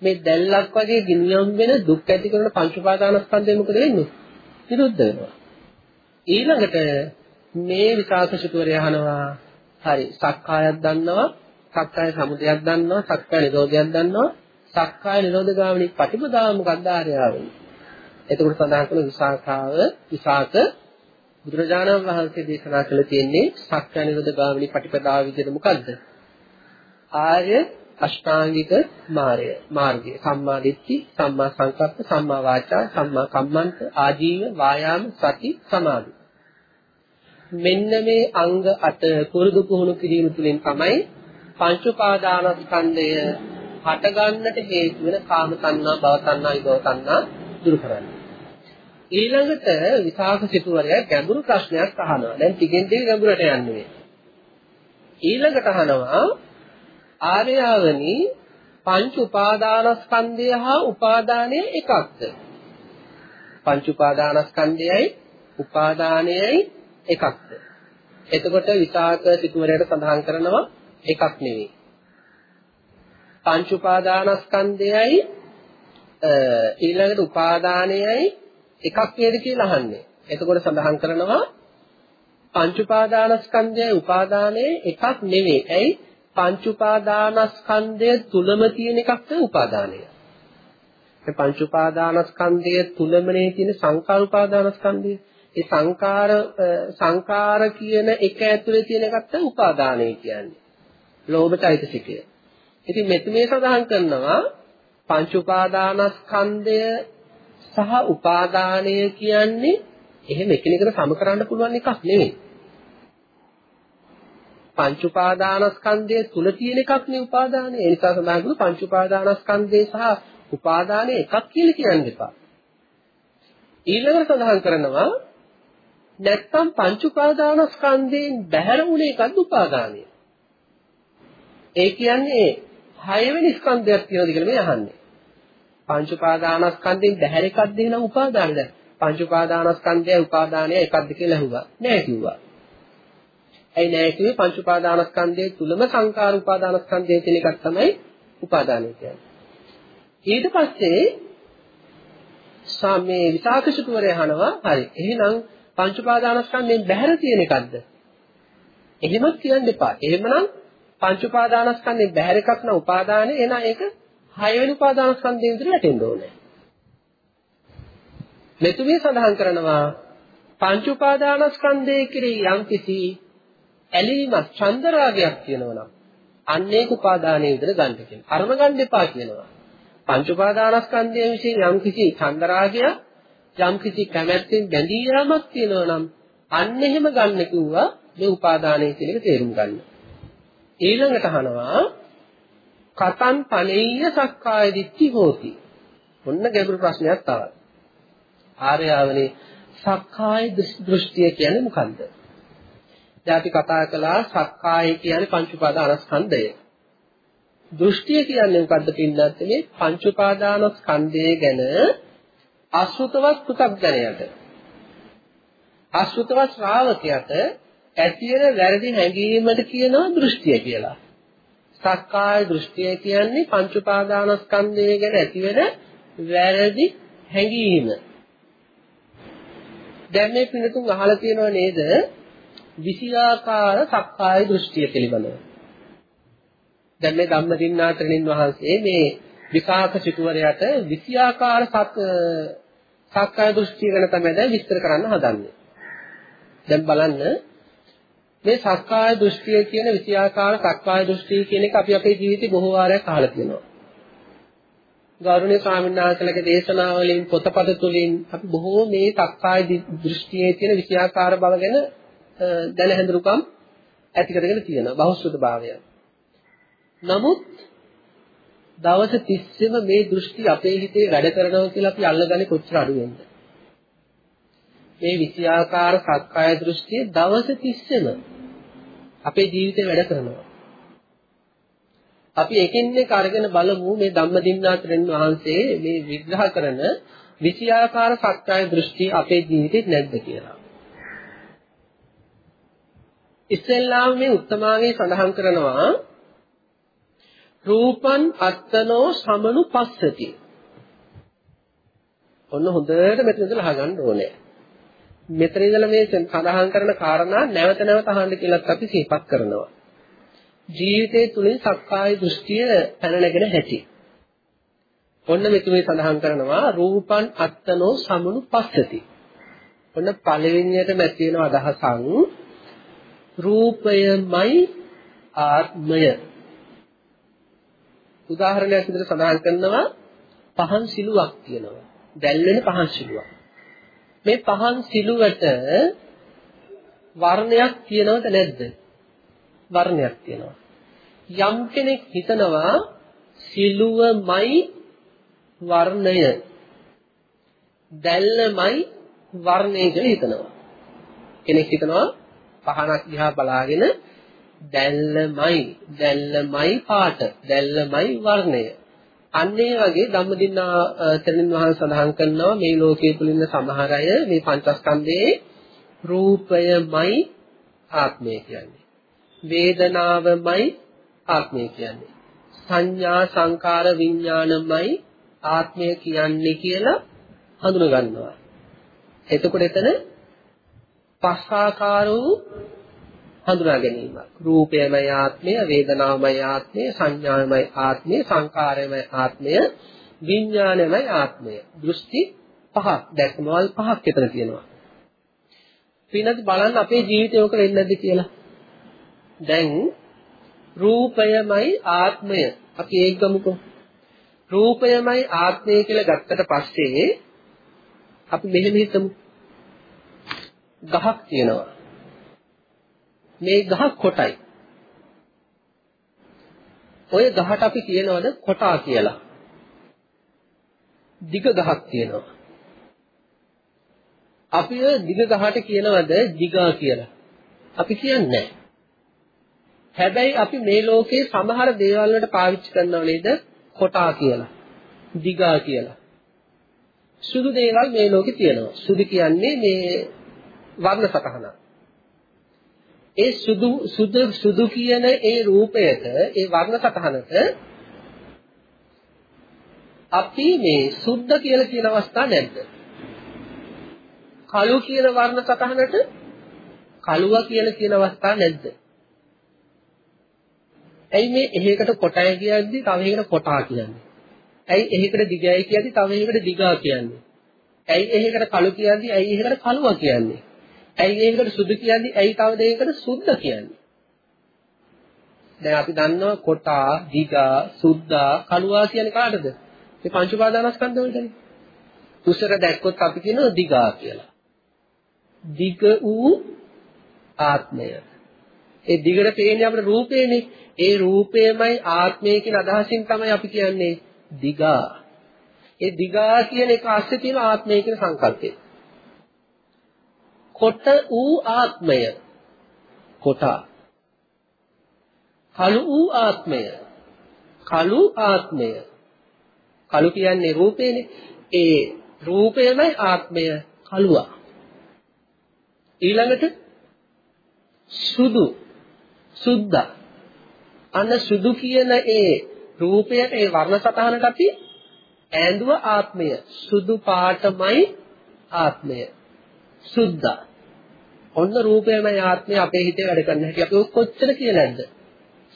මේ දැල්ලක් වගේ ගිනියම් වෙන දුක් ඇති කරන පංච උපාදානස්කන්ධය මොකද වෙන්නේ? නිරුද්ධ වෙනවා. ඊළඟට මේ විකාශ චතුවරය අහනවා හරි. සක්කායක් දන්නවා සක්කාය සමුදයක් දන්නවා සක්කාය නිරෝධයක් දන්නවා. සක්කාය නිරෝධ ගාමිනී ප්‍රතිපදාව මොකක්ද ආර්යාවෙන්? එතකොට සඳහන් කරන විසාකාව විසාක බුදුරජාණන් වහන්සේ දේශනා කළ තියෙන්නේ සක්කාය නිරෝධ ගාමිනී ප්‍රතිපදාව විදිහට මොකද්ද? ආර්ය අෂ්ටාංගික මාර්ගය මාර්ගය. සම්මා දිට්ඨි සම්මා සංකප්ප සම්මා වාචා සම්මා කම්මන්ත ආජීව වායාම සති සමාධි. මෙන්න මේ අංග 8 පුරුදු පුහුණු කිරීම තුළින් තමයි පංච උපාදානස්කන්ධය හට ගන්නට හේතු වෙන කාම තණ්හා භව තණ්හා විභව තණ්හා දුරු කරන්නේ. ඊළඟට විසාක සිටුවරයා ගැඹුරු ප්‍රශ්නයක් අහනවා. දැන් ටිකෙන් ටික ගැඹුරට යන්නේ. ඊළඟට අහනවා ආර්යවනි පංච උපාදානස්කන්ධය හා උපාදානය එකක්ද? පංච උපාදානස්කන්ධයයි උපාදානයයි එකක්ද? එතකොට විසාක සිටුවරයට සඳහන් කරනවා එකක් නෙවෙයි. පංච උපාදානස්කන්ධයයි ඊළඟට උපාදානයයි එකක් නේද කියලා අහන්නේ. එතකොට සඳහන් කරනවා පංච උපාදානස්කන්ධයයි උපාදානයේ එකක් නෙවෙයි. ඇයි? පංච උපාදානස්කන්ධය තුලම තියෙන එකක් තමයි උපාදානය. ඒ පංච උපාදානස්කන්ධය තුලමනේ තියෙන සංකාර උපාදානස්කන්ධය. ඒ සංකාර සංකාර කියන එක ඇතුලේ තියෙන එකක් තමයි උපාදානය කියන්නේ. ලෝභ චෛතසිකය. ඉතින් මෙත් මේ සඳහන් කරනවා පංච උපාදානස්කන්ධය සහ උපාදානය කියන්නේ එහෙම එකිනෙකට සම කරන්න පුළුවන් එකක් නෙවෙයි. පංච උපාදානස්කන්ධය තුල තියෙන එකක් නේ උපාදානය. ඒ නිසා සඳහන් කරන පංච උපාදානස්කන්ධය සහ උපාදානය එකක් කියලා කියන්න එපා. ඊළඟට සඳහන් කරනවා නැත්තම් පංච උපාදානස්කන්ධයෙන් බැහැර වුණ එකක්ද උපාදානය. ඒ කියන්නේ හයවෙනි ස්කන්ධයක් තියෙනවද කියලා මේ අහන්නේ. පංච උපාදානස්කන්ධයෙන් බැහැර එකක්ද එහෙනම් උපාදානද? පංච උපාදානස්කන්ධය උපාදානය එකක්ද කියලා ඇහුවා. නෑ කිව්වා. ඇයි නෑ කිව්වේ පංච උපාදානස්කන්ධයේ තුලම සංකාර උපාදානස්කන්ධය කියන එකක් තමයි උපාදානය කියන්නේ. ඊට පස්සේ සාමේ විසාකසුතුවරය අහනවා හරි එහෙනම් පංච උපාදානස්කන්ධයෙන් බැහැර තියෙන එකක්ද? එහෙමත් කියන්න එපා. එහෙමනම් පංච උපාදානස්කන්ධයෙන් බැහැර එකක් නම් උපාදානය එන ඒක හයවෙනි උපාදානස්කන්ධයෙන් විතර වැටෙන්න ඕනේ. මෙතුමිය සඳහන් කරනවා පංච උපාදානස්කන්ධයේ කෙරෙහි යම්කිසි ඇලීමක් චන්දරාගයක් කියනවා නම් අන්නේක උපාදානයේ විතර ගන්න කියනවා. අරම ගන්න එපා කියනවා. පංච උපාදානස්කන්ධය විසින් යම්කිසි චන්දරාගයක් යම්කිසි කැමැත්තෙන් බැඳී යාමක් තියෙනවා නම් අන්න එහෙම ගන්න කිව්වා මේ උපාදානය කියන එක තේරුම් ගන්න. ඊළඟට අහනවා කතං පනෙය්‍ය සක්කාය දිට්ඨි හෝති. ඔන්න ගැඹුරු ප්‍රශ්නයක් තවත්. ආර්යවනේ සක්කාය දෘෂ්ටිය කියන්නේ මොකන්ද? දැන් අපි කතා කළා සක්කාය කියන්නේ පංච උපාදානස්කන්ධය. දෘෂ්ටිය කියන්නේ මොකද්ද පින්නත් මේ පංච උපාදානස්කන්ධය ගැන අසෘතවත් පුතග්ජනයට අසෘතවත් ශ්‍රාවකයට ඇතිවෙන වැරදි හැඟීමට කියනවා දෘෂ්ටිය කියලා. සක්කාය දෘෂ්ටිය කියන්නේ පංච උපාදානස්කන්ධය ගැන ඇතිවෙන වැරදි හැඟීම. දැන් මේ පිළිතුන් අහලා තියෙනව නේද? විෂයාකාර සක්කාය දෘෂ්ටිය පිළිබඳව. දැන් මේ ධම්මදින්නාතරණින් වහන්සේ මේ විකාක සිටුවරයට විෂයාකාර සක්කාය දෘෂ්ටිය ගැන තමයි දැන් විස්තර කරන්න හදන්නේ. දැන් බලන්න මේ සක්කාය දෘෂ්ටිය කියන විෂයාකාර සක්කාය දෘෂ්ටිය කියන එක අපි අපේ ජීවිතේ බොහෝ වාරයක් අහලා තියෙනවා. ගෞරවනීය ස්වාමීන් වහන්සේලගේ දේශනාවලින් පොතපත තුලින් අපි බොහෝ මේ සක්කාය දෘෂ්ටියේ තියෙන විෂයාකාර බව ගැන දැන හැඳුරුකම් ඇති කරගෙන තියෙනවා බහුශ්‍රත භාවය. නමුත් දවස් 30ෙම මේ දෘෂ්ටි අපේ හිතේ වැඩ කරනවා කියලා අපි අල්ලගන්නේ කොච්චර අඩුවෙන්ද? මේ විෂයාකාර සක්කාය දෘෂ්ටිය දවස තිස්සෙම අපේ ජීවිතේ වැඩ කරනවා. අපි එකින් එක අරගෙන බලමු මේ ධම්මදින්නාතරන් වහන්සේ මේ විග්‍රහ කරන විෂයාකාර සක්කාය දෘෂ්ටි අපේ ජීවිතේ නැද්ද කියලා. ඉස්සෙල්ලාම මේ උත්තමාගේ සඳහන් කරනවා රූපං අත්තනෝ සමනුපස්සති. ඔන්න හොඳට මෙතන ඉඳලා අහගන්න ඕනේ. මෙතන ඉඳලා මේ සඳහන් කරන කාරණා නැවත නැවත අහන්න කියලාත් අපි සිහිපත් කරනවා. ජීවිතය තුළින් සක්කාය දෘෂ්ටිය පැනනගෙන ඇති. ඔන්න මෙතුමේ සඳහන් කරනවා රූපං අත්තනෝ සමනුපස්සති. ඔන්න පළවෙනියටම ඇති වෙන අදහසක් රූපයමයි ආත්මය. උදාහරණයක් විදිහට සඳහන් කරනවා පහන් සිලුවක් තියෙනවා. දැල්වෙන පහන් සිලුවක්. මේ පහන් සිලුවට වර්ණයක් තියෙනවද නැද්ද? වර්ණයක් තියෙනවා. යම් කෙනෙක් හිතනවා සිලුවමයි වර්ණය දැල්ලමයි වර්ණය කියලා හිතනවා. කෙනෙක් හිතනවා පහනක් දිහා බලාගෙන දැල්ලමයි දැල්ලමයි පාට දැල්ලමයි වර්ණය. අන්න ඒ වගේ ධම්මදින්නා තෙරණින් වහන්සේ සඳහන් කරනවා මේ ලෝකයේ තුල ඉන්න සමහර අය මේ පංචස්කන්ධයේ රූපයමයි ආත්මය කියන්නේ. වේදනාවමයි ආත්මය කියන්නේ. සංඥා සංකාර විඥානමයි ආත්මය කියන්නේ කියලා හඳුන ගන්නවා එතකොට එතන පස් ආකාර වූ හඳුනා ගැනීමක්. රූපයමයි ආත්මය, වේදනාවමයි ආත්මය, සංඥාවමයි ආත්මය, සංකාරයමයි ආත්මය, විඥානයමයි ආත්මය. දෘෂ්ටි පහක් දැක්මවල් පහක් විතර තියෙනවා. පින්නත් බලන්න අපේ ජීවිතේ ඔක වෙන්නේ නැද්ද කියලා. දැන් රූපයමයි ආත්මය අපි ඒක ගමුකෝ. රූපයමයි ආත්මය කියලා ගත්තට පස්සේ අපි මෙහෙම හිතමු. ගහක් තියෙනවා. මේ ගහ කොටයි. ඔය ගහට අපි කියනවද කොටා කියලා. දිග ගහක් තියෙනවා. අපි ඔය දිග ගහට කියනවද දිගා කියලා. අපි කියන්නේ හැබැයි අපි මේ ලෝකේ සමහර දේවල් වලට පාවිච්චි කරනව නේද කොටා කියලා. දිගා කියලා. සුදු දේවල් මේ ලෝකේ තියෙනවා. සුදු කියන්නේ මේ වර්ණ සටහනක්. ඒ සුදු සුදු සුදු කියන ඒ රූපයට ඒ වර්ණ සටහනට අපි මේ සුද්ධ කියලා කියන අවස්ථා නැද්ද? කළු කියන වර්ණ සටහනට කළුවා කියලා කියන අවස්ථා නැද්ද? ඇයි මේ එහෙකට කොටය කියද්දි තව එහෙකට කොටා කියන්නේ? ඇයි එහෙකට දිගයි කියද්දි තව එහෙකට දිගා කියන්නේ? ඇයි එහෙකට කළු කියද්දි ඇයි එහෙකට කළුවා කියන්නේ? ඇයි ඒකට සුදු කියන්නේ? ඇයි තව දෙයකට සුද්ධ කියන්නේ? දැන් අපි දන්නවා කොටා, දිගා, සුද්ධා, කළුවා කියන්නේ කාටද? මේ පංච උපාදානස්කන්ධ වලටනේ. උසර දැක්කොත් අපි කියනවා දිගා කියලා. දිග වූ ආත්මය. ඒ දිගට පේන්නේ අපේ රූපේනේ. ඒ රූපයමයි ආත්මය කියන අදහසින් තමයි අපි කියන්නේ දිගා. ඒ දිගා කියන එක ASCII තියෙන ආත්මය කියන සංකල්පය. කොට වූ ආත්මය. කොටා. කළු වූ ආත්මය. කළු ආත්මය. කළු කියන්නේ රූපේනේ. ඒ රූපයමයි ආත්මය කළුවා. ඊළඟට සුදු සුද්ධ අන්න සුදු කියන ඒ රූපයට ඒ වර්ණ සතහනට අපි ඈඳුව ආත්මය. සුදු පාටමයි ආත්මය. සුද්ධ ඔන්න රූපයමයි ආත්මය අපේ හිතේ වැඩ කරන හැටි අපි කොච්චර කියලා නැද්ද?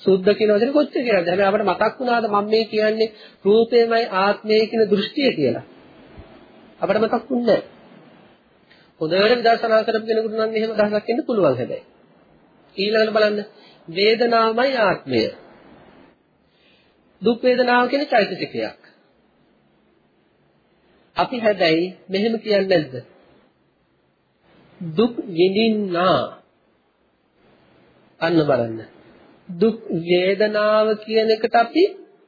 සුද්ධ කියන වචනේ කොච්චර කියලාද? හැබැයි අපිට මතක් වුණාද මම මේ කියන්නේ රූපයමයි ආත්මය කියන දෘෂ්ටිය කියලා. අපිට මතක් වුණේ නැහැ. හොඳට විදර්ශනා කරපු කෙනෙකුට නම් එහෙම දහසක් එන්න පුළුවන් හැබැයි. ඊළඟට බලන්න වේදනාවමයි ආත්මය. දුක් වේදනාව කියන චෛතසිකයක්. අපි හැබැයි මෙහෙම කියන්නේ නැද්ද? දුක් විඳින්නා අන්න බලන්න දුක් වේදනාව කියන එකට අපි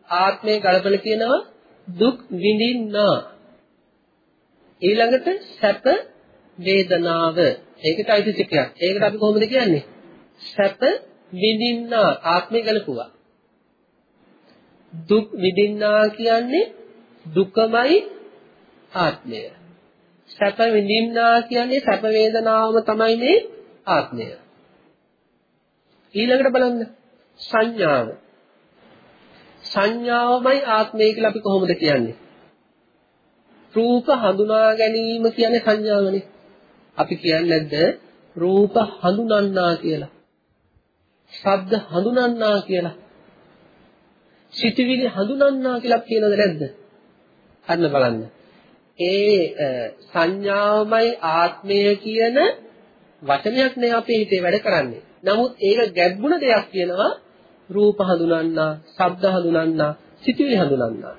ආත්මය ගලපල කියනවා දුක් විඳින්නා ඊළඟට සැප වේදනාව ඒකට අයිතිසිකයක්. ඒකට අපි කොහොමද කියන්නේ? සැප විඳින්නා ආත්මය ගලපුවා. දුක් විඳින්නා කියන්නේ දුකමයි ආත්මය. සැප විඳින්නා කියන්නේ සැප වේදනාවම තමයි මේ ආත්මය. ඊළඟට බලන්න සංඥාව. සංඥාවමයි ආත්මය කියලා අපි කොහොමද කියන්නේ? රූප හඳුනා ගැනීම කියන්නේ සංඥාවනේ. අපි කියන්නේ නැද්ද රූප හඳුනන්නා කියලා. ශබ්ද හඳුනන්නා කියලා. සිතවිලි හඳුනන්නා කියලා කියනද නැද්ද? අන්න බලන්න. ඒ සංඥාවමයි ආත්මය කියන වචනයක් නේ අපේ හිතේ වැඩ කරන්නේ. නමුත් ඒක ගැඹුණ දෙයක් කියනවා රූප හඳුනන්නා, ශබ්ද හඳුනන්නා, සිතුවිලි හඳුනන්නා.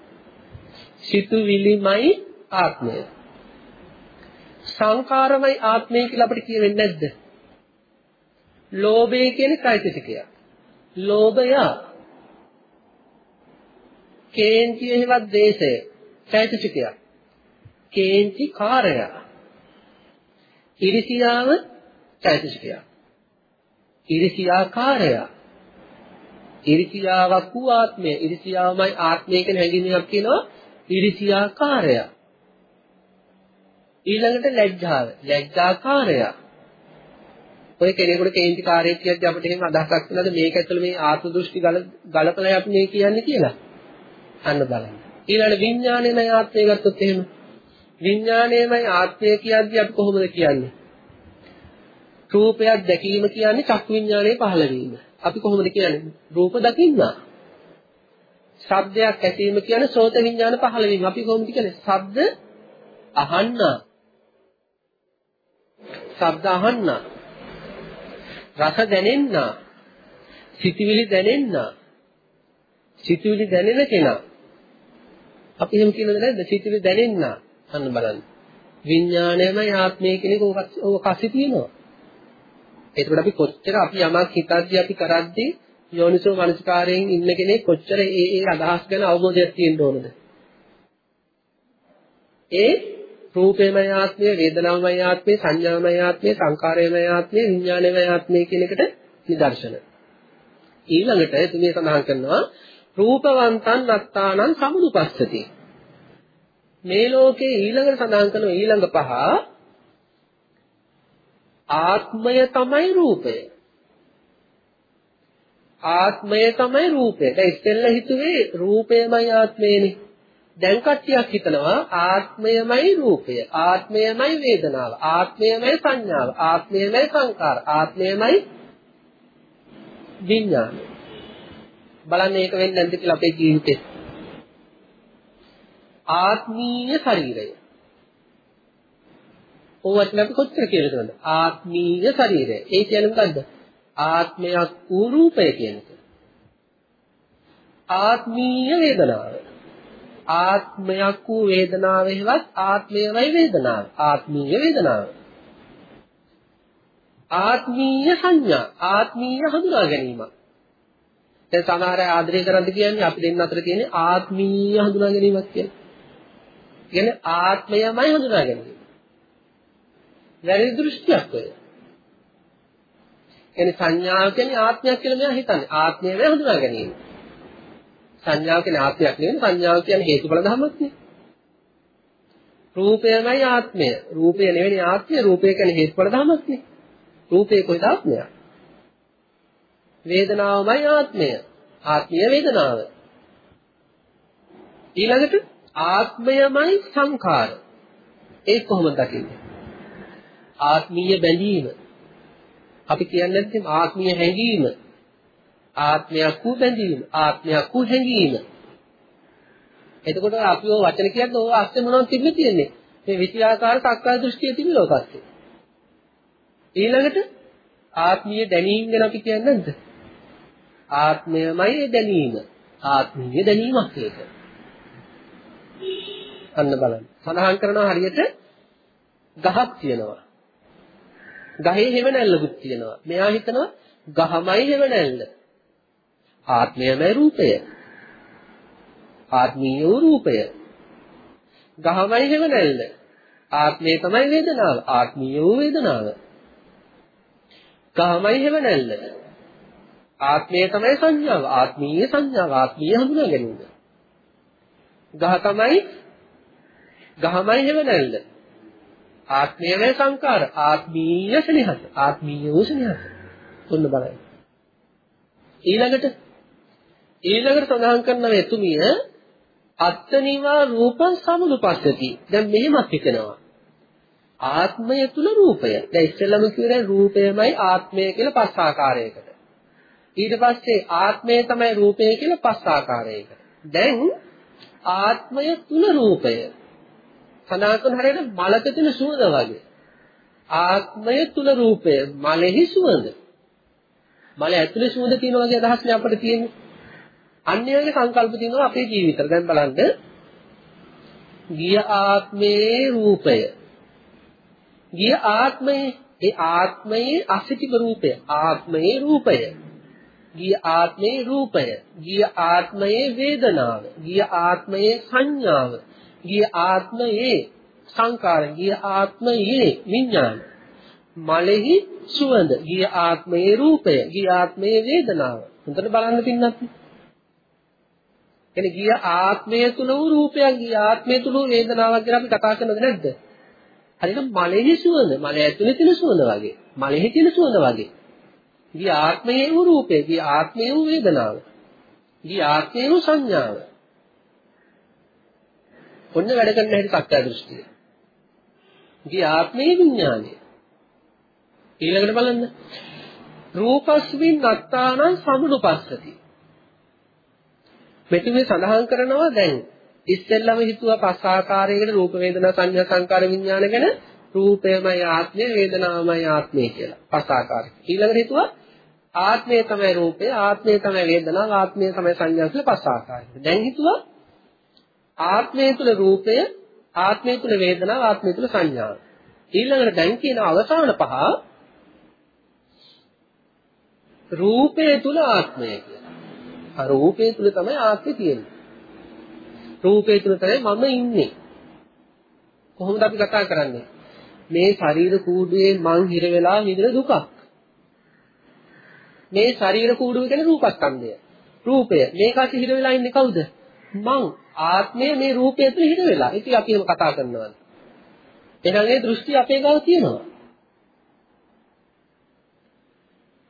සිතුවිලිමයි ආත්මය. සංකාරමයි ආත්මය කියලා අපිට කියෙන්නේ නැද්ද? ලෝභය කියන්නේ চৈতසිකයක්. ලෝභය කේන්තිය හෙවත් දේශය চৈতසිකයක්. කේන්ති කාරය. ඉරිසියාව চৈতසිකය. ඉරිසියාකාරය. ඉරිසියාවක් වූ ආත්මය. ඉරිසියාවමයි ආත්මය කියන හැඟීමක් කියනවා ඉරිසියාකාරය. ඊළඟට ලැජ්ජාව. ලැජ්ජාකාරය. ඔය කෙනෙකුට කේන්ති කාර්යයක් කියද්දී අපිට එහෙම අදහසක් වෙනවද මේක ඇතුළේ මේ ආත්ම දෘෂ්ටි ගලපලා අපි මේ කියන්නේ කියලා? අන්න බලන්න. ඊළඟ විඥානයමයි ආත්මය ගත්තොත් එහෙම. විඥානයමයි ආත්මය කියද්දී අපි කොහොමද කියන්නේ? රූපයක් දැකීම කියන්නේ චක්කු විඥානයේ පහළ වීම. අපි කොහොමද කියන්නේ? රූප දකින්නා. ශබ්දයක් ඇසීම කියන්නේ සෝත විඥාන පහළ වීම. අපි කොහොමද කියන්නේ? ශබ්ද අහන්නා. ශබ්ද අහන්නා. රස දැනෙන්නා. සිතවිලි දැනෙන්නා. සිතවිලි දැනෙන කෙනා. අපි එහෙම කියනද නැද්ද? සිතවිලි දැනෙන්නා. අන්න බලන්න. විඥාණයමයි ආත්මය කියන එක ඕක කසි තියෙනවා. එතකොට අපි කොච්චර අපි යමක් හිතද්දී අපි කරද්දී යෝනිසෝ මනසිකාරයෙන් ඉන්න කෙනෙක් කොච්චර ඒ ඒ අදහස් ගැන අවබෝධයක් තියෙන්න ඕනද? ඒ රූපේමය ආත්මය, වේදනාමය ආත්මය, සංඥාමය ආත්මය, සංකාරයමය ආත්මය, විඥානමය ආත්මය කියන එකට නිදර්ශන. ඊළඟට එතුමිය සඳහන් කරනවා රූපවන්තං නත්තානං සමුදුපස්සති. මේ ලෝකේ ඊළඟට සඳහන් කරන ඊළඟ පහ ආත්මය තමයි රූපය. ආත්මය තමයි රූපය. දැන් ඉස්සෙල්ලා හිතුවේ රූපයමයි ආත්මයනේ. දැන් කට්ටියක් හිතනවා ආත්මයමයි රූපය, ආත්මයමයි වේදනාව, ආත්මයමයි සංඥාව, ආත්මයමයි සංකාර, ආත්මයමයි විඥානය. බලන්න ඒක වෙන්නේ නැද්ද කියලා අපේ ජීවිතේ. ආත්මීය ශරීරය. ඕවත් අපි කොච්චර කියලා කරනවද? ආත්මීය ශරීරය. ඒ කියන්නේ මොකද්ද? ආත්මයක් වූ රූපය කියන එක. ආත්මීය වේදනාව. ආත්මයක් වූ වේදනාව හේවත් ආත්මයමයි වේදනාව. ආත්මීය වේදනාව. ආත්මීය සංඥා ආත්මීය හඳුනා ගැනීමක්. දැන් සමහර අය ආදරය කරද්දී කියන්නේ අපි දෙන්න අතර තියෙන ආත්මීය හඳුනා ගැනීමක් කියන්නේ. කියන්නේ ආත්මයමයි හඳුනා ගැනීම. වැරදි දෘෂ්ටියක් ඔය. කියන්නේ සංඥාව කියන්නේ ආත්මයක් කියලා මෙයා හිතන්නේ. ආත්මයම හඳුනා ගැනීම. සංඥාව කියන්නේ ආත්මයක් නෙවෙයි සංඥාව කියන්නේ හේතුඵල ධර්මයක් නේ. රූපයමයි ආත්මය. රූපය නෙවෙයි ආත්මය. රූපය කියන්නේ හේතුඵල ධර්මයක් නේ. රූපේ කොයිද ආත්මයක්? වේදනාවමයි ආත්මය. ආත්මීය වේදනාව. ඊළඟට ආත්මයමයි සංඛාර. ඒක කොහොමද දකින්නේ? ආත්මීය බැඳීම. අපි කියන්නේ නැත්නම් ආත්මීය හැඟීම. ආත්මයක් වූ බැඳීම, ආත්මයක් වූ හැඟීම. එතකොට අපි ඔය වචන කියන්නේ ඔය අස්සේ මොනවද තිබෙන්නේ තියෙන්නේ? මේ විෂයාකාර සක්කාය දෘෂ්ටිය තිබිලා ඔකස්සේ. ඊළඟට ආත්මීය දැනීම ගැන අපි කියන්නේ නැද්ද? ආත්මයමයි දැනීම. ආත්මීය දැනීමක් ඒක. අන්න බලන්න. සඳහන් කරනවා හරියට ගහක් තියෙනවා. ගහේ හෙවණැල්ලකුත් තියෙනවා. මෙයා හිතනවා ගහමයි හෙවණැල්ල. ආත්මයමයි රූපය. ආත්මීය රූපය. ගහමයි හෙවණැල්ල. ආත්මය තමයි වේදනාව. ආත්මීය වූ වේදනාව. කාමයි හැවණැල්ල. ආත්මය තමයි සංඥාව. ආත්මීය සංඥාව. ආත්මීය හඳුනා ගැනීම. ගහ තමයි ගහමයි හැවණැල්ල. ආත්මීය සංකාර. ආත්මීය සෙනෙහස. ආත්මීය වූ සෙනෙහස. ඔන්න බලන්න. ඊළඟට ඊළඟට සඳහන් කරන මෙතුමිය අත්තනිවා රූපං සමුනුපස්සති. දැන් මෙහෙමත් හිතනවා. ආත්මය තුල රූපය. දැන් ඉස්සෙල්ලම කියුවේ රූපයමයි ආත්මය කියලා පස් ආකාරයකට. ඊට පස්සේ ආත්මය තමයි රූපය කියලා පස් ආකාරයකට. දැන් ආත්මය තුල රූපය. සනාකන හරියට මලක තියෙන සුවඳ වගේ. ආත්මය තුල රූපය මලෙහි සුවඳ. මල ඇතුලේ සුවඳ තියෙන වගේ අදහස්නේ අපිට තියෙන්නේ. අන්නේ වගේ සංකල්ප තියෙනවා අපේ ජීවිතේ. දැන් බලන්න. ගිය ආත්මයේ රූපය. ගිය ආත්මයේ ඒ ආත්මයේ අසිතික රූපය. ආත්මයේ රූපය. ගිය ආත්මයේ රූපය. ගිය ආත්මයේ වේදනාව. ගිය ආත්මයේ සංඥාව. ගිය ආත්මයේ සංකාර. ගිය ආත්මයේ විඥාන. මලෙහි සුවඳ. ගිය ආත්මයේ රූපය. ගිය ආත්මයේ වේදනාව. හොඳට බලන්න පින්නත්. එනේ ගිය ආත්මය තුල වූ රූපයක් ගිය ආත්මය තුල වූ වේදනාවක් ගැන අපි කතා කරනවද නැද්ද? හරියට මලෙහි සුවඳ, මල ඇතුලේ තියෙන සුවඳ වගේ. මලෙහි තියෙන සුවඳ වගේ. ගිය ආත්මයේ වූ රූපය, ගිය ආත්මයේ වූ වේදනාව. ගිය ආත්මයේ වූ සංඥාව. ඔන්න වැඩ කරන්න හැටි සත්‍ය දෘෂ්ටිය. ගිය ආත්මයේ විඥානය. ඊළඟට බලන්න. රූපස්මින් අත්තානං සමුනුපස්සති. මෙතුමේ සඳහන් කරනවා දැන් ඉස්සෙල්ලම හිතුවා පස් ආකාරයකට රූප වේදනා සංඥා සංකාර විඥාන ගැන රූපයමයි ආත්මය වේදනාවමයි ආත්මය කියලා පස් ආකාරයක ඊළඟට හිතුවා ආත්මය තමයි රූපය ආත්මය තමයි වේදනාව ආත්මය තමයි සංඥා කියලා පස් ආකාරයක දැන් හිතුවා ආත්මය තුල රූපය ආත්මය තුල වේදනාව ආත්මය තුල සංඥාව ඊළඟට දැන් කියන අවසාන පහ රූපය තුල ආත්මය කියලා ආ රූපය තුල තමයි ආත්මය තියෙන්නේ. රූපය තුල තමයි මම ඉන්නේ. කොහොමද අපි කතා කරන්නේ? මේ ශරීර කූඩුවේ මං හිර වෙලා විඳින දුකක්. මේ ශරීර කූඩුව කියන්නේ රූපස්කන්ධය. රූපය. මේකට හිර වෙලා ඉන්නේ කවුද? මං. ආත්මය මේ රූපය තුල හිර වෙලා. ඉතින් අපි එහෙම කතා කරනවා. එහෙනම් ඒ දෘෂ්ටි අපේ ගාව තියෙනවා.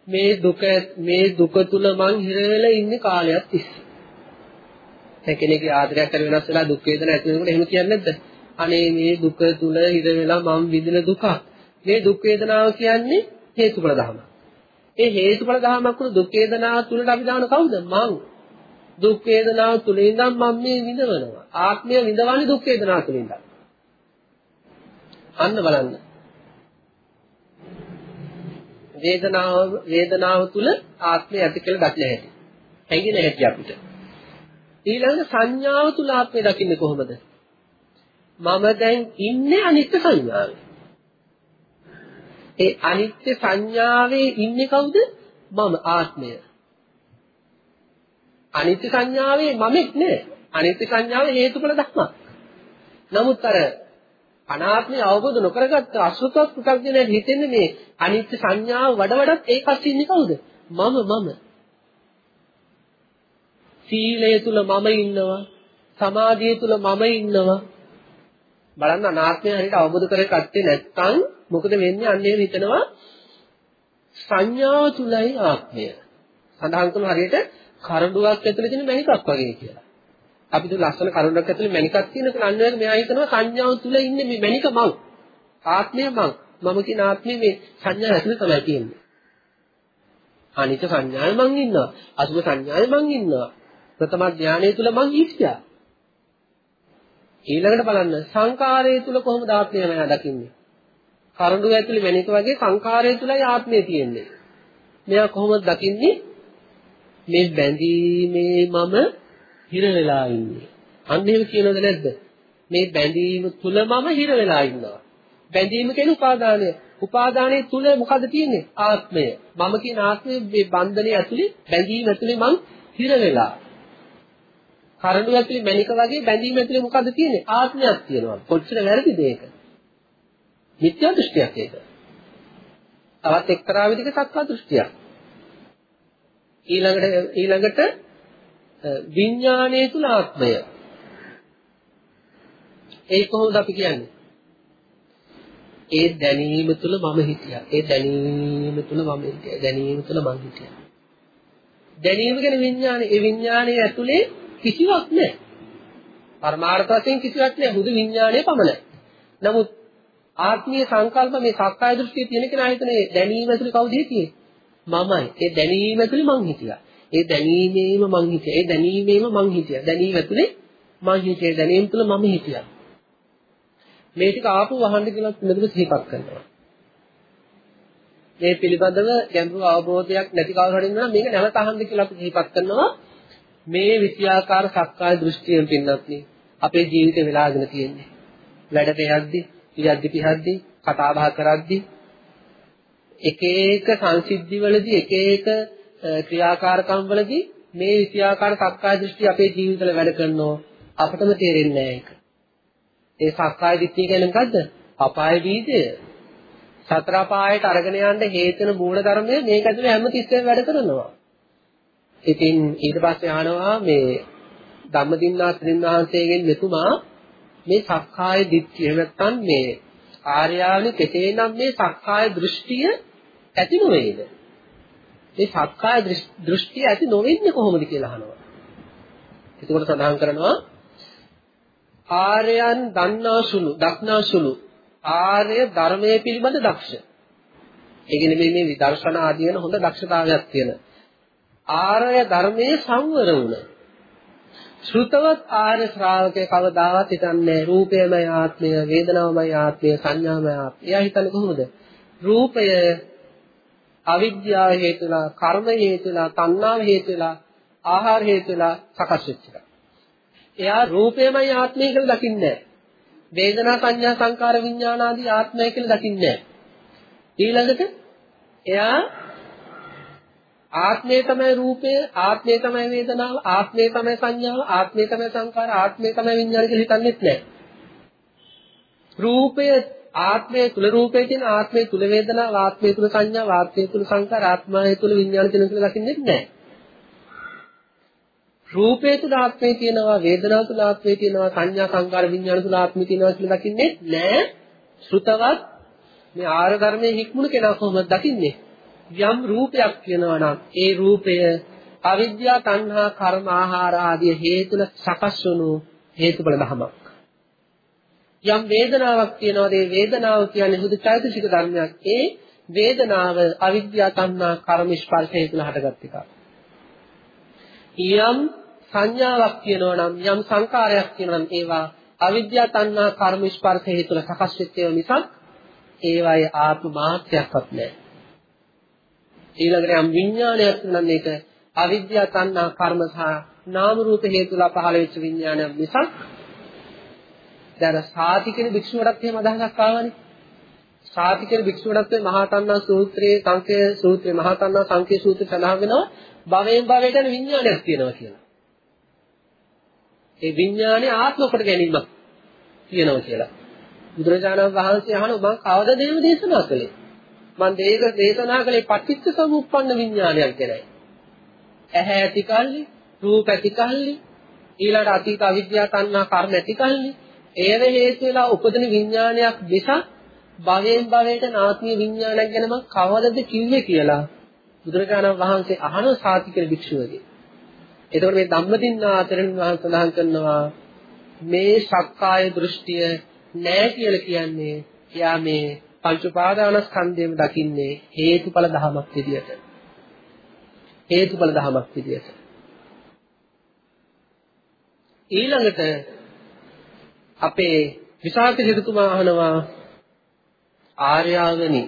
මේ දුක මේ දුක තුල මං හිර වෙලා ඉන්නේ කාලයක් තිස්සේ. දැන් කෙනෙක්ගේ ආදරයක් හරි වෙනස් වෙලා දුක් වේදනා ඇති වෙනකොට එහෙම කියන්නේ නැද්ද? අනේ මේ දුක තුල හිර වෙලා මං විඳින දුකක්. මේ දුක් වේදනාව කියන්නේ හේතුඵල ධර්ම. ඒ හේතුඵල ධර්මයක් වුණ දුක් වේදනාව තුලට අපි දාන කවුද? මං. දුක් වේදනාව තුල ඉඳන් මම මේ විඳවනවා. ආත්මය විඳවන්නේ දුක් වේදනාව තුලින්. අන්න බලන්න. වේදනාව වේදනාව තුල ආත්මය ඇති කියලා දකින්න හැටි. හැඟෙන හැටි අපිට. ඊළඟ සංඥාව තුල ආත්මය දකින්නේ කොහොමද? මම දැන් ඉන්නේ අනිත්‍ය සංඥාවේ. ඒ අනිත්‍ය සංඥාවේ ඉන්නේ කවුද? මම ආත්මය. අනිත්‍ය සංඥාවේ මමෙක් නෑ. අනිත්‍ය සංඥාවේ හේතුඵල ධර්මයක්. නමුත් අර අනාත්මය අවබෝධ නොකරගත්ත අසුතවත් පු탁ජනයට හිතෙන්නේ මේ අනිත්‍ය සංඥාව වඩ වඩාත් ඒකත් ඉන්නේ කවුද? මම මම. සීලය තුල මම ඉන්නවා. සමාධිය තුල මම ඉන්නවා. බලන්න අනාත්මය හරියට අවබෝධ කරගත්තේ නැත්නම් මොකද වෙන්නේ? අන්න එහෙම හිතනවා සංඥාව තුලයි ආත්මය. සඳහන් කරන හරියට කරඬුවක් ඇතුලේ තියෙන මණිකක් වගේ කියලා. අපි දු ලස්සන කරුණක් ඇතුලේ මණිකක් තියෙනකන් අන්න ඒක මෙයා හිතනවා සංඥාව තුල ඉන්නේ මේ මණික මං. ආත්මය මං. මම කියන ආත්මය මේ සංඥා ඇතුලේ තමයි තියෙන්නේ. අනිත්‍ය සංඥාවේ මං ඉන්නවා. අසුභ සංඥාවේ මං ඉන්නවා. ප්‍රථම ඥානයේ තුල මං හිටියා. ඊළඟට බලන්න සංකාරයේ තුල කොහොමද ආත්මය මම දකින්නේ? කරඬුව ඇතුලේ මණික වගේ සංකාරයේ තුලයි ආත්මය තියෙන්නේ. මෙයා කොහොමද දකින්නේ? මේ බැඳීමේ මම හිර වෙලා ඉන්නේ. අන්න එහෙම කියනවද නැද්ද? මේ බැඳීම තුල මම හිර වෙලා ඉන්නවා. බැඳීම කියන්නේ උපාදානය. උපාදානයේ තුල මොකද තියෙන්නේ? ආත්මය. මම කියන ආත්මය මේ බන්ධනයේ ඇතුලේ බැඳීම ඇතුලේ මං හිර වෙලා. කරඬු ඇතුලේ මණික වගේ බැඳීම ඇතුලේ මොකද තියෙන්නේ? ආත්මයක් තියෙනවා. කොච්චර වැරදිද ඒක? මිත්‍යා දෘෂ්ටියක් ඒක. තවත් එක්තරා විදිහක සක්කා දෘෂ්ටියක්. ඊළඟට ඊළඟට විඥානයේ තුල ආත්මය. ඒ කොහොමද අපි කියන්නේ? ඒ දැනීම තුල මම හිටියා. ඒ දැනීම තුල මම හිටියා. දැනීම තුල මම හිටියා. දැනීම කියන්නේ විඥානය. ඒ විඥානයේ ඇතුලේ කිසිවක් නැහැ. පරමාර්ථ වශයෙන් කිසිවක් නැහැ. හුදු විඥානය පමණයි. නමුත් ආත්මීය සංකල්ප මේ සක්කාය දෘෂ්ටිය තියෙන කෙනා හිතන්නේ දැනීම ඇතුලේ කවුද හිටියේ? මමයි. ඒ දැනීම ඇතුලේ මං හිටියා. ඒ දැනීමේම මං හිටියා. ඒ දැනීමේම මං හිටියා. දැනීම ඇතුලේ මං හිටියේ. දැනීම තුල මම හිටියා. මේ ටික ආපු වහන්න කියලා මෙතන සිහිපත් කරනවා. මේ පිළිබඳව ගැඹුරු අවබෝධයක් නැති කවුරු හරි ඉන්නවා මේක නැවත අහන්න කියලා අපි සිහිපත් කරනවා. මේ විෂයාකාර සක්කාය දෘෂ්ටියෙන් පින්නත් අපේ ජීවිතේ වෙලාගෙන තියෙන්නේ. වැඩට යද්දි, ඉයද්දි පිහද්දි, කතා බහ කරද්දි එක එක සංසිද්ධිවලදී එක එක ක්‍රියාකාරකම් වලදී මේ විෂයාකාර සක්කාය දෘෂ්ටි අපේ ජීවිතවල වැඩ කරනවා අපිටම තේරෙන්නේ නැහැ ඒක. ඒ සක්කාය දිට්ඨිය කියන්නේ මොකද්ද? අපාය බීජය. සතර අපායට අරගෙන යන්න හේතු වෙන මූල ධර්මය මේක ඇතුලේ හැමතිස්සෙම වැඩ කරනවා. ඉතින් ඊට පස්සේ අහනවා මේ ධම්මදින්නා ත්‍රින් වහන්සේගෙන් මෙතුමා මේ සක්කාය දිට්ඨිය නැත්තම් මේ ආර්යාවනි කෙසේනම් මේ සක්කාය දෘෂ්ටිය ඇති නොවේද? මේ සක්කාය දෘෂ්ටිය ඇති නොවෙන්නේ කොහොමද කියලා අහනවා. එතකොට සඳහන් කරනවා ආර්යයන් දන්නාසුළු දක්නාසුළු ආර්ය ධර්මයේ පිළිබඳ දක්ෂ. ඒ කියන්නේ මේ මේ විදර්ශනා ආදී වෙන හොඳ දක්ෂතාවයක් තියෙන. ආර්ය ධර්මයේ සංවර වුණ. ශ්‍රුතවත් ආර්ය ශ්‍රාවකේ කවදාවත් හිතන්නේ රූපයමයි ආත්මය, වේදනාවමයි ආත්මය, සංඥාමයි ආත්මය. එයා හිතන්නේ කොහොමද? රූපය අවිද්‍යාව හේතුලා, කර්ම හේතුලා, තණ්හාව හේතුලා, ආහාර හේතුලා සකස් වෙච්ච එක. එයා රූපයමයි ආත්මය කියලා දකින්නේ නැහැ. වේදනා සංඥා සංකාර විඥාන ආදී ආත්මය කියලා දකින්නේ නැහැ. ඊළඟට එයා ආත්මය තමයි රූපය, ආත්මය තමයි වේදනාව, ආත්මය තමයි සංඥාව, ආත්මය තමයි සංකාර, ආත්මය තමයි විඥාන කියලා හිතන්නේත් නැහැ. රූපය ආත්මය තුල රූපය කියන ආත්මය තුල වේදනාව, ආත්මය තුල සංඥාව, ආත්මය තුල සංකාර, ආත්මය තුල විඥාන කියන කියලා දකින්නේත් නැහැ. රූපේ තුල ආත්මය තියෙනවා වේදනාව තුල ආත්මය තියෙනවා සංඥා සංකාර විඥාන තුල ආත්මය තියෙනවා කියලා දකින්නේ නෑ ශ්‍රුතවත් මේ ආර ධර්මයේ හික්මුණු කෙනා කොහොමද දකින්නේ යම් රූපයක් කියනවා නම් ඒ රූපය අවිද්‍යා තණ්හා කර්ම ආහාර ආදී හේතුල සකස් වුණු හේතුඵල ධමයක්. යම් වේදනාවක් කියනවාද ඒ වේදනාව කියන්නේ හුදු චෛතසික ධර්මයක්. ඒ වේදනාව අවිද්‍යා තණ්හා කර්ම ස්පර්ශ හේතුල හටගත් එකක්. යම් සංඥාවක් කියනවා නම් යම් සංකාරයක් කියනවා නම් ඒවා අවිද්‍යා තණ්හා කර්ම ස්පර්ශ හේතුල සකස් වෙච්ච ඒවා මිසක් ඒවායේ ආත්ම මාත්‍යයක්වත් නැහැ. ඊළඟට යම් විඥානයක් නම් මේක අවිද්‍යා තණ්හා කර්ම සහ නාම රූප හේතුලා පහළ වෙච්ච විඥානයක් මිසක් දැන් සාති කියන භික්ෂුවටත් එහෙම අදහසක් ආවනේ. සාති කියන භික්ෂුවටත් මහා තණ්හා සූත්‍රයේ සංකේ සූත්‍රයේ මහා තණ්හා සංකේ සූත්‍රය සඳහන් වෙනවා භවයෙන් භවයට යන විඥානයක් තියෙනවා කියලා. ඒ විඥානේ ආත්ම කොට ගැනීමක් තියෙනවා කියලා. බුදුරජාණන් වහන්සේ අහන මම කවදද එහෙම දේශනා කළේ? මම දේක දේශනා කළේ පටිච්ච සමුප්පන්න විඥානයක් ගැනයි. ඇහැ ඇති කල්ලි, රූප ඇති කල්ලි, ඊළඟ අතීත අවිද්‍යා තණ්හා කර්ම ඇති කල්ලි, ඒව හේතු වෙලා උපදින විඥානයක් නිසා භවයෙන් භවයට නාත්මීය විඥානයක් ගැන මම කවදද කිව්වේ කියලා බුදුරජාණන් වහන්සේ අහන සාති කියලා භික්ෂුවගේ. එතකොට මේ ධම්මදින්නා අතරින් වහන්සේ සඳහන් කරනවා මේ සක්කාය දෘෂ්ටිය නෑ කියලා කියන්නේ එයා මේ පංච උපාදානස්කන්ධයම දකින්නේ හේතුඵල ධමයක් විදියට. හේතුඵල ධමයක් විදියට. ඊළඟට අපේ විසාක සිටුතුමා අහනවා ආර්යාවනි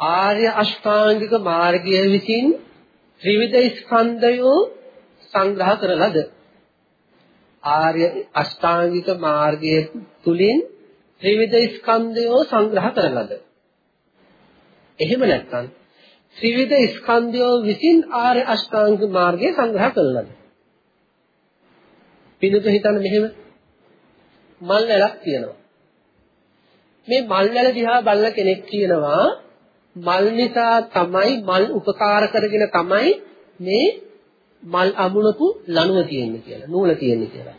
ආර්ය අෂ්ටාංගික මාර්ගය විසින් ත්‍රිවිධ ස්කන්ධයෝ සංග්‍රහ කරලද ආර්ය අෂ්ටාංගික මාර්ගය තුලින් ත්‍රිවිධ ස්කන්ධයෝ සංග්‍රහ කරලද? එහෙම නැත්නම් ත්‍රිවිධ ස්කන්ධයෝ විසින් ආර්ය අෂ්ටාංගික මාර්ගය සංග්‍රහ කරලද? පිනුතු හිතන්න මෙහෙම. මල් වැලක් තියෙනවා. මේ මල් වැල දිහා බලන කෙනෙක් කියනවා මල් නිසා තමයි මල් උපකාර කරගෙන තමයි මේ මල් අමුණපු ලණුව තියෙන්නේ කියලා නූල තියෙන්නේ කියලා.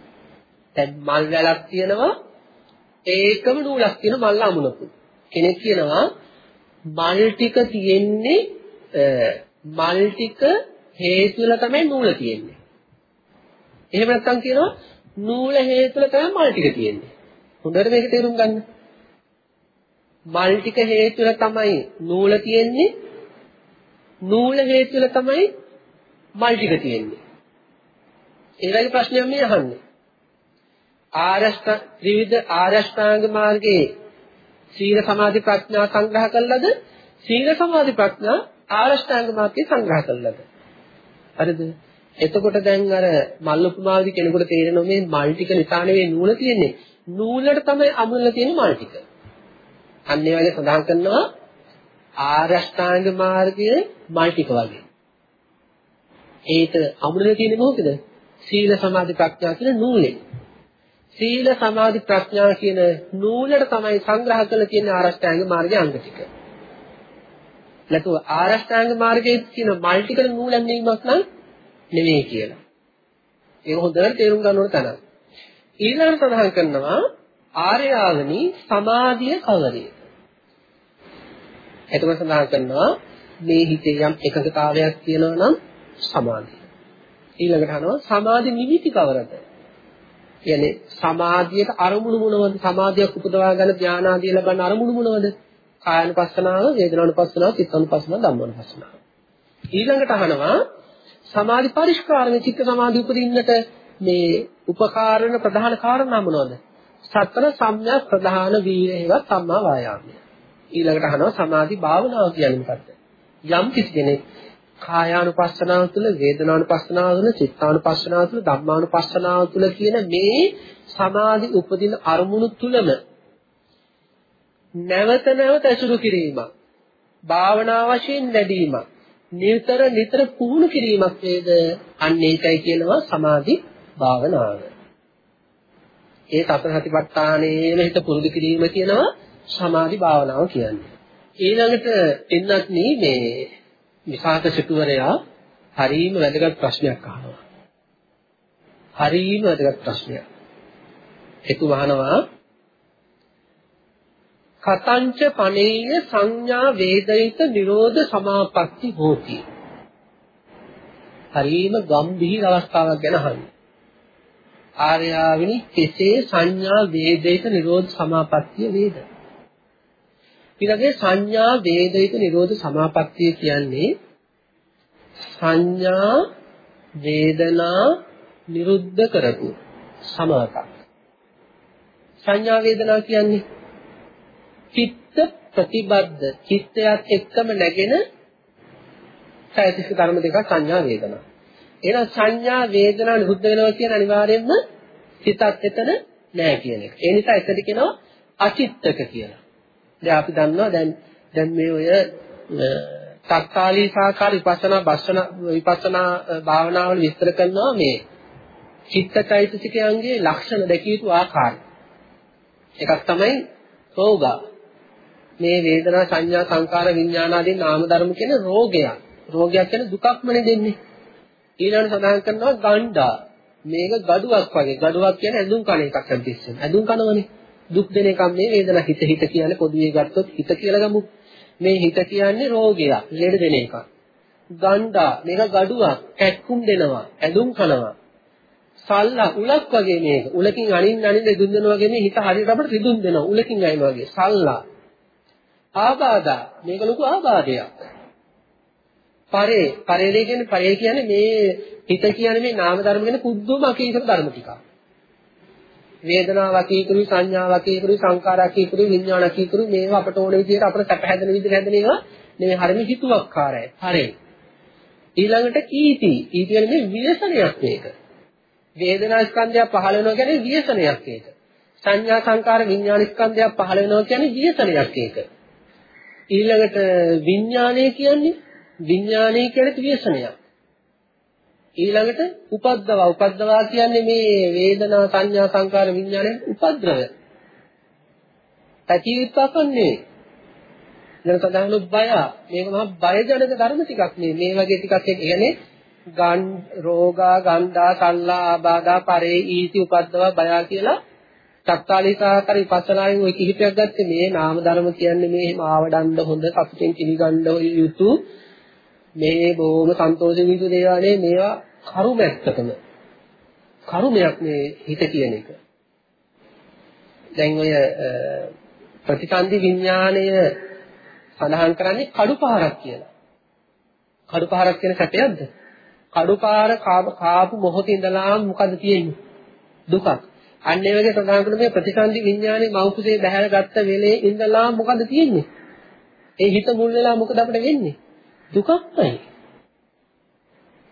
දැන් මල් වැලක් තියෙනවා ඒකම නූලක් තියෙන මල් අමුණපු. කෙනෙක් කියනවා මල් ටික තියෙන්නේ මල් ටික හේතු වල තමයි නූල තියෙන්නේ. එහෙම නැත්නම් කියනවා නූල හේතු වල තමයි මල් ටික තියෙන්නේ. හොඳට මේක තේරුම් ගන්න. මල් ටික හේතු වල තමයි නූල තියෙන්නේ. නූල හේතු වල තමයි මල් ටික තියෙන්නේ. ඒ වගේ ප්‍රශ්නයක් මේ අහන්නේ. ආරෂ්ඨ විවිධ ආරෂ්ඨාංග මාර්ගයේ සීල සමාධි ප්‍රඥා සංග්‍රහ කළාද? සීල සමාධි ප්‍රඥා ආරෂ්ඨාංග මාර්ගයේ සංග්‍රහ කළාද? හරිද? එතකොට දැන් අර මල් උපමාවදී කෙනෙකුට තේරෙනවා මේ මල් ටික නිසා නෙවෙයි නූල තියෙන්නේ. නූලට තමයි අමුණලා තියෙන මල් ටික. අන්න ඒ වගේ සඳහන් කරනවා ආරෂ්ඨාංග මාර්ගයේ මල් ටික වගේ. ඒක අමුණලා තියෙන්නේ මොකද? සීල සමාධි ප්‍රඥා කියන නූලේ. සීල සමාධි ප්‍රඥා කියන නූලට තමයි සංග්‍රහ කරලා තියෙන ආරෂ්ඨාංග මාර්ගයේ අංග ටික. නැතුව ආරෂ්ඨාංග මාර්ගයේ කියන මල්ටිකල් නූලන් නෙමෙයිමක් නම් නෙමෙයි කියලා. ඒක හොඳට තේරුම් ගන්න ඕන තැන. ඊළඟට සඳහන් කරනවා ආර්යාවනි සමාධිය කවරේද? එතකොට සඳහන් කරනවා මේ හිතේ යම් එකඟතාවයක් තියෙනවා නම් සමාධිය. ඊළඟට අහනවා සමාධි නිමිති කවරද? කියන්නේ සමාධියට අරමුණු මොනවද? සමාධියක් උපදවා ගන්න ධානාදී ලබන අරමුණු මොනවද? කායනුපස්සනාව, වේදනානුපස්සනාව, චිත්තනුපස්සනාව, ධම්මානුපස්සනාව. ඊළඟට අහනවා සමාධි පරිස්කාරණ චිත්ත සමාධි උපදින්නට මේ උපකාරණ ප්‍රධාන කාරණා මොනවද? සතර සම්‍යක් ප්‍රධාන වීර හේවත් සම්මා වායාමය. ඊළඟට අහනවා සමාධි භාවනාව කියන්නේ මොකක්ද? යම් කිසි කෙනෙක් කායානුපස්සනාව තුළ වේදනානුපස්සනාව තුළ චිත්තානුපස්සනාව තුළ ධම්මානුපස්සනාව තුළ කියන මේ සමාධි උපදින අරමුණු තුලම නැවත නැවත ඇසුරු කිරීමක් භාවනා වශයෙන් වැඩිවීමක් නිතර නිතර පුහුණු කිරීමක් වේද අන්න ඒකයි කියනවා සමාධි භාවනාව. ඒ සතර සතිපට්ඨානයේම හිත පුරුදු කිරීම කියනවා සමාධි භාවනාව කියන්නේ. ඊළඟට එන්නත් මේ විසාක සිටුවරයා හරීම වැදගත් ප්‍රශ්නයක් අහනවා. හරීම වැදගත් ප්‍රශ්නයක්. එතුම අහනවා කතංච පනේය සංඥා වේදිත නිරෝධ සමාපatti හෝති. හරීම ගම්භීර අවස්ථාවක් ගැන අහන්නේ. ආර්යාවිනි කෙසේ සංඥා වේදිත නිරෝධ සමාපත්තිය වේද? ඊළඟේ සංඥා වේදිත නිරෝධ සමාපත්තිය කියන්නේ සංඥා වේදනා නිරුද්ධ කරපු සමාතක්. සංඥා වේදනා කියන්නේ චිත්ත ප්‍රතිබද්ධ චිත්තයත් එක්කම නැගෙන චෛතසික ධර්ම දෙකක් සංඥා වේදනා. එහෙනම් සංඥා වේදනා නිරුද්ධ වෙනවා කියන අනිවාර්යයෙන්ම සිතත් එතන නැහැ කියන එක. ඒ නිසා එතන කියනවා අචිත්තක කියලා. දැන් අපි දන්නවා දැන් දැන් මේ ඔය තත්කාලී සාකාර විපස්සනා බස්සන විපස්සනා භාවනාවල විස්තර කරනවා මේ චිත්තචෛතසිකයන්ගේ ලක්ෂණ දැකිය යුතු ආකාරය. එකක් තමයි රෝගා. මේ වේදනා සංඥා සංකාර විඥාන ආදී නාම ධර්ම කියන රෝගයක්. රෝගයක් කියන්නේ දුකක්මනේ දෙන්නේ. ඊළඟට සඳහන් කරනවා ගණ්ඩා. මේක ගඩුවක් වගේ. ගඩුවක් කියන්නේ ඇඳුම් කන එකක් අන්තිස්සෙන්. ඇඳුම් කනවනේ. දුක් දෙන එකක් මේ වේදනා හිත හිත කියන්නේ පොදුවේ ගත්තොත් හිත කියලා ගමු. මේ හිත කියන්නේ රෝගයක්, ලෙඩ දෙන එකක්. ගණ්ඩා මේක ගඩුවක්, කැක්කුම් දෙනවා, ඇඳුම් කනවා. සල්ලා උලක් වගේ මේක. උලකින් අනින්න අනින්න රිදුන් දෙනවා වගේ මේ හිත හරියට අපිට රිදුන් දෙනවා. උලකින් අයින වගේ. සල්ලා. ආබාධා මේක ලොකු ආබාධයක්. පරේ පරේ කියන්නේ පරේ කියන්නේ මේ හිත කියන්නේ මේ නාම ධර්ම කියන පුදුම අකීකර ධර්ම ටිකක්. වේදනාව අකීකරුයි සංඥාව අකීකරුයි සංකාර අකීකරුයි විඥාන අකීකරුයි මේවා අපට ඕන විදිහට අපිට සැප හැදෙන විදිහට හැදෙන ඒවා නෙමෙයි හරිම හිතුවක්කාරයි. හරි. ඊළඟට කීති. කීති කියන්නේ මේ ව්‍යසනයක් මේක. වේදනා ස්කන්ධය පහළ වෙනවා කියන්නේ ව්‍යසනයක් ඒක. සංඥා සංකාර විඥාන ස්කන්ධය පහළ වෙනවා කියන්නේ ව්‍යසනයක් ඒක. ඊළඟට විඥානය කියන්නේ විඥානය කියන්නේ ව්‍යසනයක්. ඊළඟට උපද්දව උපද්දවා කියන්නේ මේ වේදනා සංඥා සංකාර විඥානයේ උපද්‍රවය. පැතිය යුත්තක් නෙවෙයි. දැන් සදාහන බය මේක මහා බයජනක ධර්ම ටිකක් නේ. මේ වගේ ටිකක් කියන්නේ ගන් රෝගා ගන්ධා සල්ලා ආබාධා පරේ ඊති උපද්දවා බය කියලා චත්තාලීසාකර විපස්සනායෙන් ওই කිහිපයක් ගත්තේ මේ නාම ධර්ම කියන්නේ මේ ආවඩන්න හොඳ සතුටින් පිළිගන්න යුතු මේ බොහොම සන්තෝෂ විදු දේවානේ මේවා කරුමැත්තකම කරුමයක් මේ හිත කියන එක. දැන් ඔය ප්‍රතිසන්දි විඥාණය සඳහන් කරන්නේ කඩුපාරක් කියලා. කඩුපාරක් කියන සැපයක්ද? කඩුපාර කාපු මොහොතේ ඉඳලා මොකද තියෙන්නේ? දුකක්. අන්න ඒ වගේ සඳහන් කරන මේ ප්‍රතිසන්දි විඥානේ මෞකුසේ බහැර ගත්ත වෙලේ ඉඳලා මොකද තියෙන්නේ? ඒ හිත මුල් වෙලා මොකද අපිට වෙන්නේ? දුකක්මයි.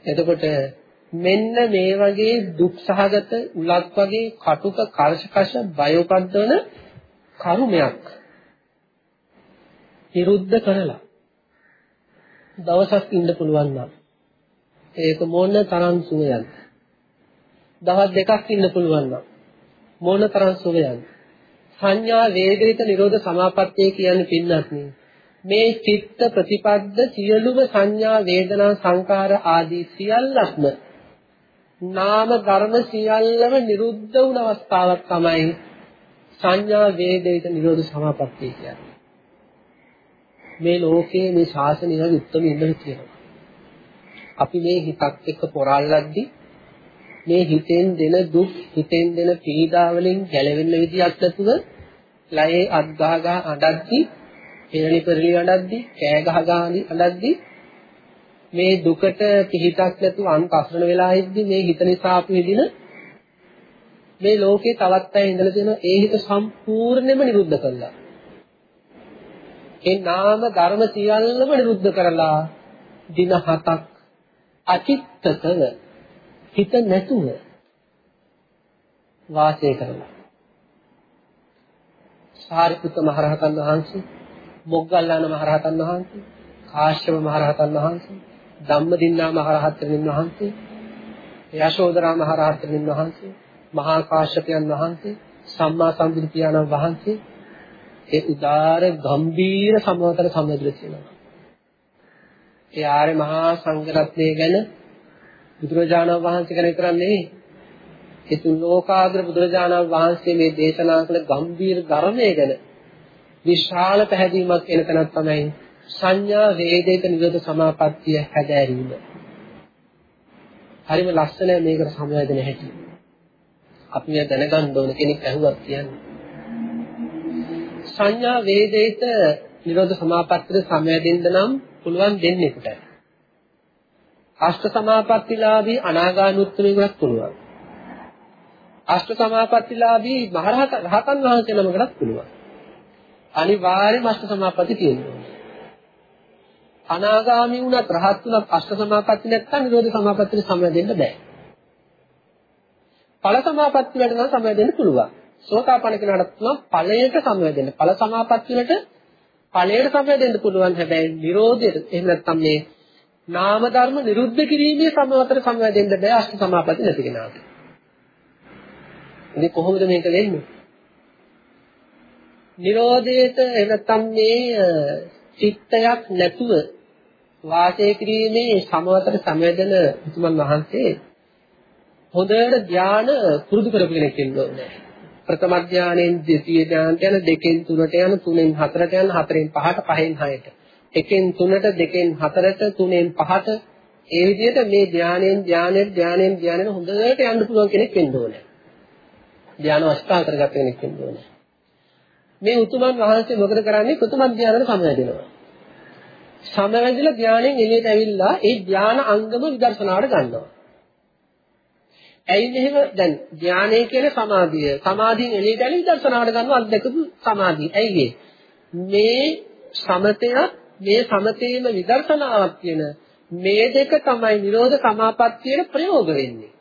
එතකොට මෙන්න මේ වගේ දුක් සහගත උලක් වගේ කටුක කර්ෂකෂ බය උපද්දවන කර්මයක් නිරුද්ධ කරලා දවසක් ඉන්න පුළුවන් නම් ඒක මොන තරම් සුවයක්ද? දවස් දෙකක් ඉන්න පුළුවන් නම් මොන තරම් සුවයක්ද? සංඥා වේදිත නිරෝධ සමාපත්තිය කියන්නේ පින්නත් නේ. මේ චිත්ත ප්‍රතිපද සියලුම සංඥා වේදනා සංකාර ආදී සියල්ලක්ම නාම ධර්ම සියල්ලම නිරුද්ධ වුණ අවස්ථාවක් තමයි සංඥා වේදිත නිරෝධ සමාපත්තිය කියන්නේ. මේ ලෝකයේ මේ ශාසනය උත්තම ඉන්න තියෙනවා අපි මේ හිතක් එක්ක පොරල්ලද්දි මේ හිතෙන් දෙන දුක් හිතෙන් දෙන පීඩා වලින් ගැලවෙන්න විදියක් නැතුව ලයේ අත් ගහ ගහ අඬද්දි පෙරලි පෙරලි අඬද්දි කෑ ගහ ගහ අඬද්දි මේ දුකට පිහිටක් නැතුව අන්ත අසරණ වෙලා ඉද්දි මේ හිත නිසා අපි විඳින මේ ලෝකේ තවත් අය ඉඳලා තියෙන ඒ හිත සම්පූර්ණයෙන්ම නිරුද්ධ කළා. ඒ නාම ධර්ම සියල්ලම නිරුද්ධ කරලා දින හතක් අචිත්තකව හිත නැතුව වාසය කරනවා. සාරිපුත්ත මහරහතන් වහන්සේ, මොග්ගල්ලාන මහරහතන් වහන්සේ, කාශ්‍යප මහරහතන් වහන්සේ, ධම්මදින්නා මහරහතන් වහන්සේ, යශෝදරා මහරහතන් වහන්සේ, මහා කාශ්‍යපයන් වහන්සේ, සම්මා සම්බුදු පියාණන් වහන්සේ ඒ උදාර ගම්බීර සමවතර සම්බන්ධ තියෙනවා. ඒ ආර්ය මහා සංඝරත්නය ගැන බුදුරජාණන් වහන්සේ ගැන විතරක් නෙවෙයි ඒ තුන් ලෝකාග්‍ර බුදුරජාණන් වහන්සේ මේ දේශනා කළ ගම්බීර ධර්මයේ ගැන විශාල පැහැදීමක් එන තැනක් තමයි සංඥා වේදිත නිරෝධ සමාපත්තිය හැදෑරීම. හරිම ලස්සනයි මේකට සමවැදෙන හැටි. අපි මේ දැනගන්න ඕන කෙනෙක් ඇහුවක් කියන්නේ. සංඥා වේදිත නිරෝධ සමාපත්තියට සමවැදෙන්න නම් පුළුවන් දෙන්නෙකුට. අෂ්ට සමාපත්තිලාභී අනාගාමීත්වයකට පුළුවන්. අෂ්ට සමාපත්තිලාභී මහරහත රහතන් වහන්සේ නමකටත් පුළුවන්. අනිවාර්යයෙන්ම අෂ්ට සමාපatti තියෙනවා. අනාගාමී වුණත් රහත් වුණත් අෂ්ට සමාපatti නැත්නම් නිරෝධ සමාපත්තියට සමවැදෙන්න බෑ. ඵල සමාපatti වලට නම් සමවැදෙන්න පුළුවන්. සෝතාපන්න කෙනාට පුළුවන් ඵලයට සමවැදෙන්න. ඵල සමාපatti වලට ඵලයට සමවැදෙන්න පුළුවන්. හැබැයි නිරෝධයට එහෙම නැත්නම් මේ නාම ධර්ම නිරුද්ධ කිරීමේ සමවතර සමවැදෙන්න බෑ අෂ්ට සමාපatti නැති කෙනාට. ඉතින් කොහොමද මේක වෙන්නේ? නිරෝධයට නැත්නම් මේ චිත්තයක් නැතුව වාසය කිරීමේ සමවතර සමවැදෙන උතුමන් වහන්සේ හොඳට ධානය පුරුදු කරපු කෙනෙක් වෙන්න ඕනේ. ප්‍රථම ධානයෙන් ද්විතීය ධානයට යන දෙකෙන් තුනට යන තුනෙන් හතරට යන හතරෙන් පහට පහෙන් හයට. එකෙන් තුනට දෙකෙන් හතරට තුනෙන් පහට ඒ විදිහට මේ ධානයෙන් ධානයෙන් ධානයෙන් ධානයෙන් හොඳට යන්න පුළුවන් කෙනෙක් වෙන්න ඕනේ. ධාන අවස්ථා කරගත්ත කෙනෙක් වෙන්න ඕනේ. මේ උතුමන් වහන්සේ මොකද කරන්නේ? ප්‍රථම ධානයට සමවැදෙනවා. සමවැදිලා ධානයෙන් එළියට ඇවිල්ලා ඒ ධාන අංගම විදර්ශනාවට ගන්නවා. ඇයි මෙහෙම දැන් ධානය කියන්නේ සමාධිය. සමාධියෙන් එළියට ඇවිල්ලා විදර්ශනාවට ගන්නවා අත්දකපු සමාධිය. ඇයි මේ සමතය මේ සමතේම විදර්ශනාවක් කියන මේ දෙක තමයි නිරෝධ සමාපත්තියේ ප්‍රයෝග වෙන්නේ.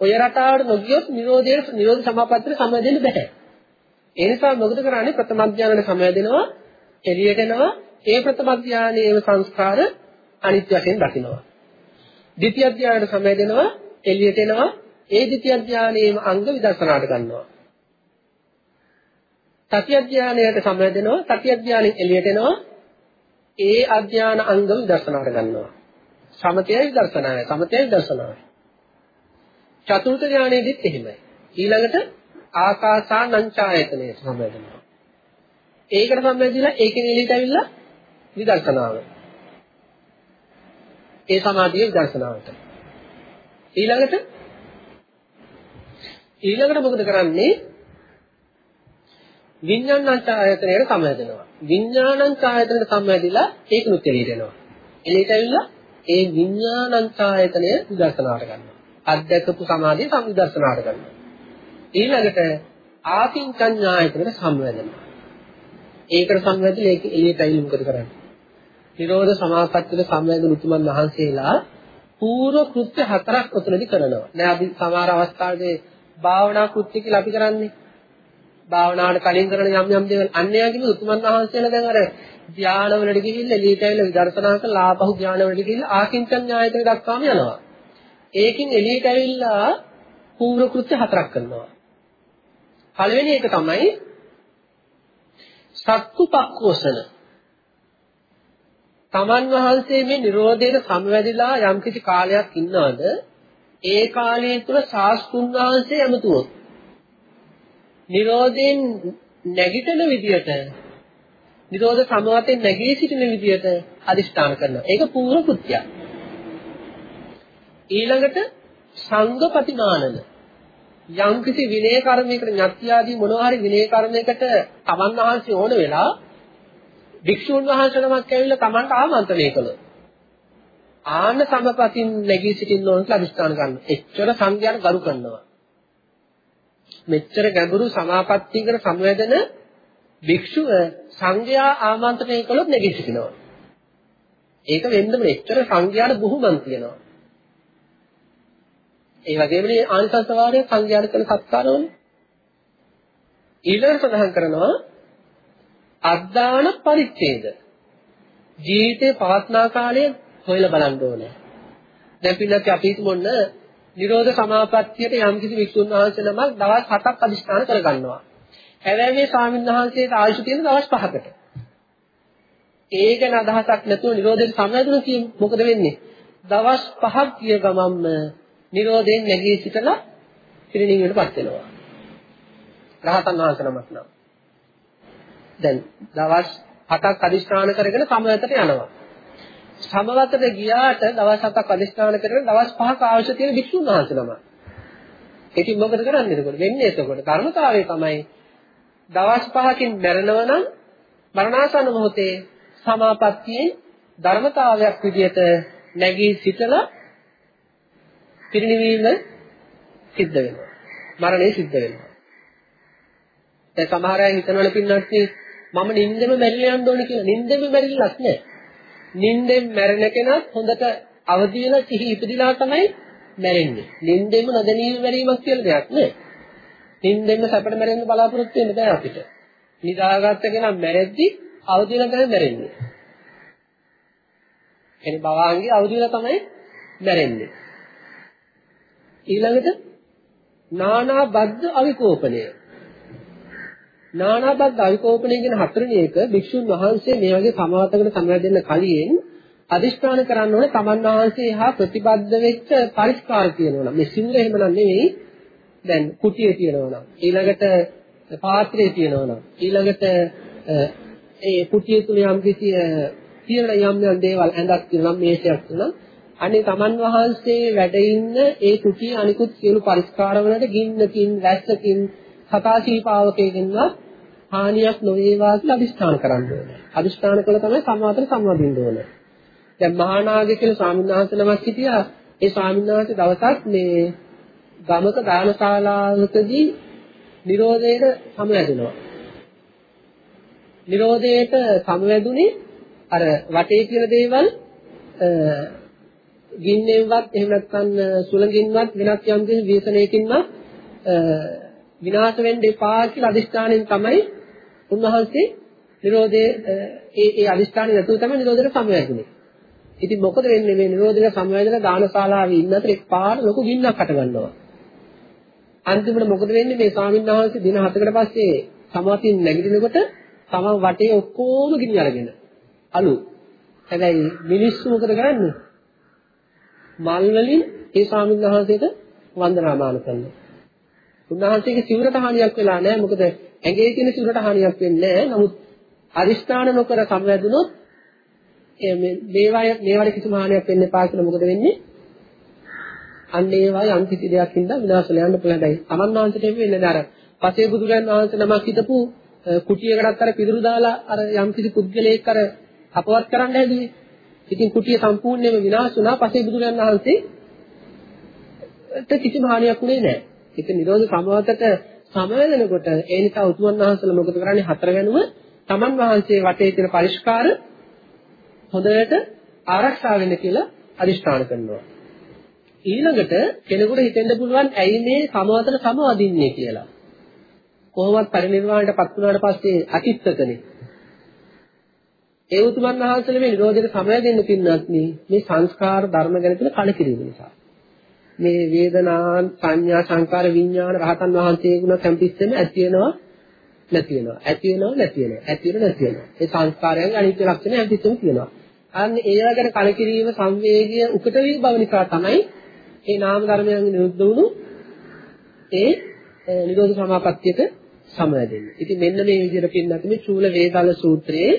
ඔය රටාවට නොගියොත් නිරෝධයේ නිරෝධ සමාපත්තියට සමවැදෙන්න බෑ. ඒ නිසා මොකද කරන්නේ? ප්‍රථම ඥානයට සමවැදෙනවා එළියට එනවා. ඒ ප්‍රථම ඥානයේම සංස්කාර අනිත්‍ය වශයෙන් දකිනවා. ද්විතිය ඥානයට සමවැදෙනවා එළියට එනවා. ඒ ද්විතිය ඥානයේම අංග විදර්ශනාට ගන්නවා. සති අධ්‍යානයට සමවැදෙනවා සති අධ්‍යානෙ එළියට එනවා. ඒ අධ්‍යාන අංග විදර්ශනාට ගන්නවා. සමතයයි විදර්ශනාවයි සමතයයි විදර්ශනාවයි. චතුර්ථ ඥානයේදීත් එහෙමයි. ඊළඟට ආකාසානංචායතනය සමවැදෙනවා ඒකට සම්බන්ධිලා ඒකෙන් එළියට ඇවිල්ලා විදර්ශනාව ඒ සමාධිය විදර්ශනාවට ඊළඟට ඊළඟට මොකද කරන්නේ විඥානංච ආයතනයට සමවැදෙනවා. විඥානංච ආයතනයට සමවැදිලා ඒකනුත් එළියට එනවා. එළියට ඇවිල්ලා ඒ විඥානංච ආයතනය විදර්ශනාවට ගන්නවා. අධ්‍යක්ෂපු සමාධිය සම්විදර්ශනාවට ගන්නවා. ඊළඟට ආකින්චඤ්ඤායතනයට සමවැදෙනවා. ඒකට සමවැදිලා ඒක එළියට ඇවිල්ලා මොකද කරන්නේ? නිරෝධ සමාපත්තියට සමවැදුණු උතුමන් වහන්සේලා පූර්ව කෘත්‍ය හතරක් උතුනේදී කරනවා. දැන් අපි සමහර අවස්ථාවලදී භාවනා කෘත්‍ය කියලා අපි කරන්නේ භාවනාවට කලින් කරන යම් යම් දේවල් අන්‍යයන්ගේ උතුමන් වහන්සේලා දැන් අර ධානවලට ගිහිල්ලා එළියට ඇවිල්ලා විදර්ශනා කරලා ආපහු ධානවලට ගිහිල්ලා ආකින්චන් ඥායතන දක්වාම යනවා. ඒකින් එළියට ඇවිල්ලා පූර්ව කෘත්‍ය හතරක් කරනවා. පළවෙනි එක තමයි සත්තුපක්කෝසන. තමන් වහන්සේ මේ Nirodheට සමවැදිලා යම්කිසි කාලයක් ඉන්නවද ඒ කාලය තුල ශාස්ත්‍රුන් වහන්සේ යමතුවොත් නිරෝධයෙන් නැගිටින විදියට නිරෝධ සමවතෙන් නැගී සිටින විදියට අදිෂ්ඨාන කරනවා. ඒක පූර්ව කෘත්‍යය. ඊළඟට සංඝපතිමානන යම් කිසි විනය කර්මයකට ඥාති ආදී මොනවා හරි විනය කර්මයකට තමන් වහන්සේ ඕන වෙලා භික්ෂුන් වහන්සේ නමක් ඇවිල්ලා තමන්ට ආමන්ත්‍රණය කළා. ආන්න සමපතින් නැගී සිටින්න ඕන කියලා අදිස්ථාන ගන්න. එච්චර සංඥාන ගරු කරනවා. මෙච්චර ගැඹුරු සමාපත්තියකට සමවැදෙන භික්ෂුව සංඝයා ආමන්ත්‍රණය කළොත් නැගී සිටිනවා. ඒක වෙන්නම එච්චර සංඥාන බුහුමන් කියනවා. ඒ වගේම මේ ආනිසංස වාරයේ සංඥාන කරන සත්කාරවල ඊළඟට සඳහන් කරනවා අද්දාන පරිච්ඡේද ජීවිතේ පවත්නා කාලය හොයලා බලන්න ඕනේ. දැන් පින්නත් අපි හිතමුන්න නිරෝධ සමාපත්තියට යම්කිසි වික්ෂුන් වහන්සේ නමක් දවස් 7ක් අදිස්ථාන කරගන්නවා. හැබැයි මේ ස්වාමීන් වහන්සේට ආයුෂ තියෙන දවස් 5කට. ඒක ගැන අදහසක් නැතුව නිරෝධයට සමවැදුණු කිය මොකද වෙන්නේ? දවස් 5ක් ගිය ගමන්ම නිරෝධයෙන් නැගී සිටලා පිරිණිවියටපත් වෙනවා. රහතන් වහන්සේ නමක් නම්. දැන් දවස් 7ක් අදිස්ථාන කරගෙන සමවැතට යනවා. සමවතට ගියාට දවස් 7ක් අදිස්ථාන කරගෙන දවස් 5ක අවශ්‍ය තියෙන භික්ෂුන් වහන්සේ නම. ඉතින් මොකද කරන්නේ එතකොට? වෙන්නේ එතකොට ධර්මතාවය තමයි දවස් 5කින් මැරෙනව නම් මරණාසන්න මොහොතේ සමාපත්තියේ ධර්මතාවයක් විදිහට නැගී සිටලා පිරිනිවීම සිද්ධ වෙනවා. මරණය සිද්ධ වෙනවා. දැන් සමහර අය හිතනවල පින්නත් මම නිින්දෙම මැරිලා යන්න ඕනේ කියලා. නිින්දෙම මැරිලක් නෑ. නිින්දෙන් මැරෙන කෙනා හොඳට අවදි වෙලා සිහි ඉපදිලා තමයි මැරෙන්නේ. නිින්දෙම නොදැනීම මැරීමක් කියලා දෙයක් නෑ. නිින්දෙන් සැපට මැරෙන්න බලාපොරොත්තු වෙන්න බෑ අපිට. නිදාගත්ත කෙනා මැරෙද්දි අවදි වෙලා තමයි මැරෙන්නේ. එනි භවංගේ අවදි වෙලා තමයි මැරෙන්නේ. ඊළඟට නානා බද්ධ අවිකෝපණය. නානාබද්ධ අවිකෝපණය කියන හතරවෙනි එක භික්ෂුන් වහන්සේ මේ වගේ සමාවතකට සමවැදෙන්න කලින් අදිෂ්ඨාන කරන්න ඕනේ තමන් වහන්සේ හා ප්‍රතිබද්ධ වෙච්ච පරිස්කාර තියෙනවා මේ සිංහ එහෙමනම් නෙවෙයි. දැන් කුටියේ තියෙනවා නම්. ඊළඟට පාත්‍රයේ තියෙනවා නම්. ඊළඟට ඒ කුටිය තුල යම් කිසි තියෙන යම් යම් දේවල් ඇඳක් තියෙනවා මේසයක් තියෙනවා අනේ තමන් වහන්සේ වැඩ ඉන්න ඒ කුටිය අනිකුත් සියලු පරිස්කාර වලට ගින්නකින් වැස්සකින් සතාශීපාවකයකින්වත් හානියක් නොවේවා කියලා අදිස්ථාන කරන්න ඕනේ. අදිස්ථාන කළා තමයි සම්මාතර සම්වදින්න ඕනේ. දැන් මහානාග කියලා ස්වාමීන් වහන්සේ නමක් හිටියා. ඒ ස්වාමීන් වහන්සේ දවසක් මේ ගමක දානශාලාවකදී නිරෝධයට සමවැදුණා. නිරෝධයට සමවැදුනේ අර වටේ තියෙන දේවල් ගින්නෙන්වත් එහෙම නැත්නම් සුළඟින්වත් වෙනත් යම් කිසි ව්‍යසනයකින්වත් විනාශ වෙන්න එපා කියලා අදිස්ථානයෙන් තමයි උන්වහන්සේ නිරෝධයේ ඒ ඒ අදිස්ථානෙ නැතුව තමයි නිරෝධයට සමවැදුනේ. ඉතින් මොකද වෙන්නේ මේ නිරෝධයට සමවැදලා දානශාලාවේ ඉන්න අතර එක්පාර ලොකු ගින්නක් හට ගන්නවා. අන්තිමට මොකද වෙන්නේ මේ ස්වාමීන් වහන්සේ දින 7කට පස්සේ සමාධියෙන් නැගිටිනකොට තමන් වටේ ඔක්කොම ගිනි අරගෙන අලු. හැබැයි මිනිස්සු මොකද කරන්නේ? මල් වලින් ඒ ස්වාමීන් වහන්සේට වන්දනාමාන කරනවා. උන්වහන්සේගේ සිවුරට හානියක් වෙලා නැහැ. මොකද ඇඟේ තියෙන සිවුරට හානියක් වෙන්නේ නැහැ. නමුත් අදිස්ථාන නොකර සමවැදුනොත් මේ මේවාය මේවට කිසිම හානියක් වෙන්න එපා කියලා මොකද වෙන්නේ? අන්න ඒවායි යම් කිසි දෙයක් හින්දා විනාශ වෙලා යන්න පුළුවන්. තමන් වහන්සේට වෙන්නේ නැහැ. අර පසේ බුදුරන් වහන්සේ නමක් හිටපු කුටියකටත් අර පිදුරු දාලා අර යම් කිසි පුද්ගලයෙක් අර අපවත් කරන්න හැදුවේ. ඉතින් කුටිය සම්පූර්ණයෙන්ම විනාශ වුණා. පසේ බුදුරන් වහන්සේට කිසිම හානියක් වුණේ නැහැ. ඒක නිරෝධ සමවතට සමවැදෙනකොට ඒ නිසා උතුමන් වහන්සේලා මොකද කරන්නේ හතර වෙනුව තමන් වහන්සේ වටේ තියෙන පරිස්කාර හොඳට ආරක්ෂා වෙන්න කියලා අදිෂ්ඨාන කරනවා. ඊළඟට කෙනෙකුට හිතෙන්න පුළුවන් ඇයි මේ සමවතට සමවදින්නේ කියලා. කොහොමවත් පරිනිර්වාණයටපත් වුණාට පස්සේ අතිත්තකනේ. ඒ උතුමන් වහන්සේලා මේ නිරෝධයට සමය දෙන්න පින්නත් මේ සංස්කාර ධර්ම ගැන තියෙන කලකිරීම නිසා. මේ වේදනා සංඥා සංකාර විඥාන රහතන් වහන්සේ ගුණ සම්පිස්සෙම ඇති වෙනවා නැති වෙනවා ඇති වෙනවා නැති වෙනවා ඇති වෙනවා නැති වෙනවා ඒ සංස්කාරයන් අනිත්‍ය ලක්ෂණ හැමතිස්සෙම තියෙනවා අන්න ඒවා ගැන කලකිරීම සංවේගය උකට වී බව නිසා තමයි මේ නාම ධර්මයන් නිරුද්ධ වුණු ඒ නිරෝධ සමාපත්තියට සමවැදෙන්නේ. ඉතින් මෙන්න මේ විදිහට පින්නත් මේ චූල වේදාල සූත්‍රයේ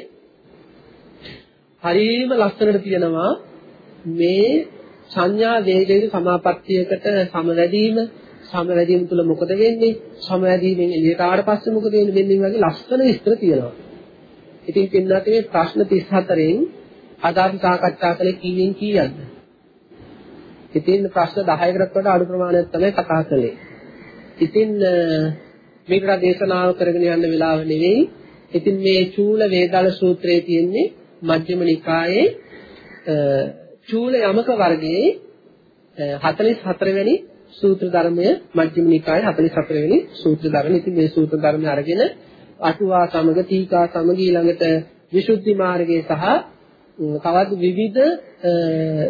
හරිම ලස්සනට තියෙනවා මේ සංඥා වේදේන සමාපත්තියකට සමවැදීම සමවැදීම තුළ මොකද වෙන්නේ? සමවැදීමෙන් එළියට ආවට පස්සේ මොකද වෙන්නේ? මෙන්න මේ වගේ ලස්සන විස්තර තියෙනවා. ඉතින් පින්නත් මේ ප්‍රශ්න 34න් අද අපි සාකච්ඡා කළේ කීයෙන් කීයක්ද? ඉතින් ප්‍රශ්න 10කටත් වඩා අඩු ප්‍රමාණයක් තමයි කතා කළේ. ඉතින් මේකට දේශනාව කරගෙන යන්න වෙලාව නෙවෙයි. ඉතින් මේ චූල වේදාල සූත්‍රයේ තියෙන්නේ මජ්ක්‍ධිම නිකායේ චූල යමක වර්ගයේ 44 වෙනි සූත්‍ර ධර්මය මජ්ක්‍ධිම නිකායේ 44 වෙනි සූත්‍ර ධර්මය. ඉතින් මේ සූත්‍ර ධර්මය අරගෙන අටුවා සමග තීකා සමග ඊළඟට විසුද්ධි මාර්ගයේ සහ තවත් විවිධ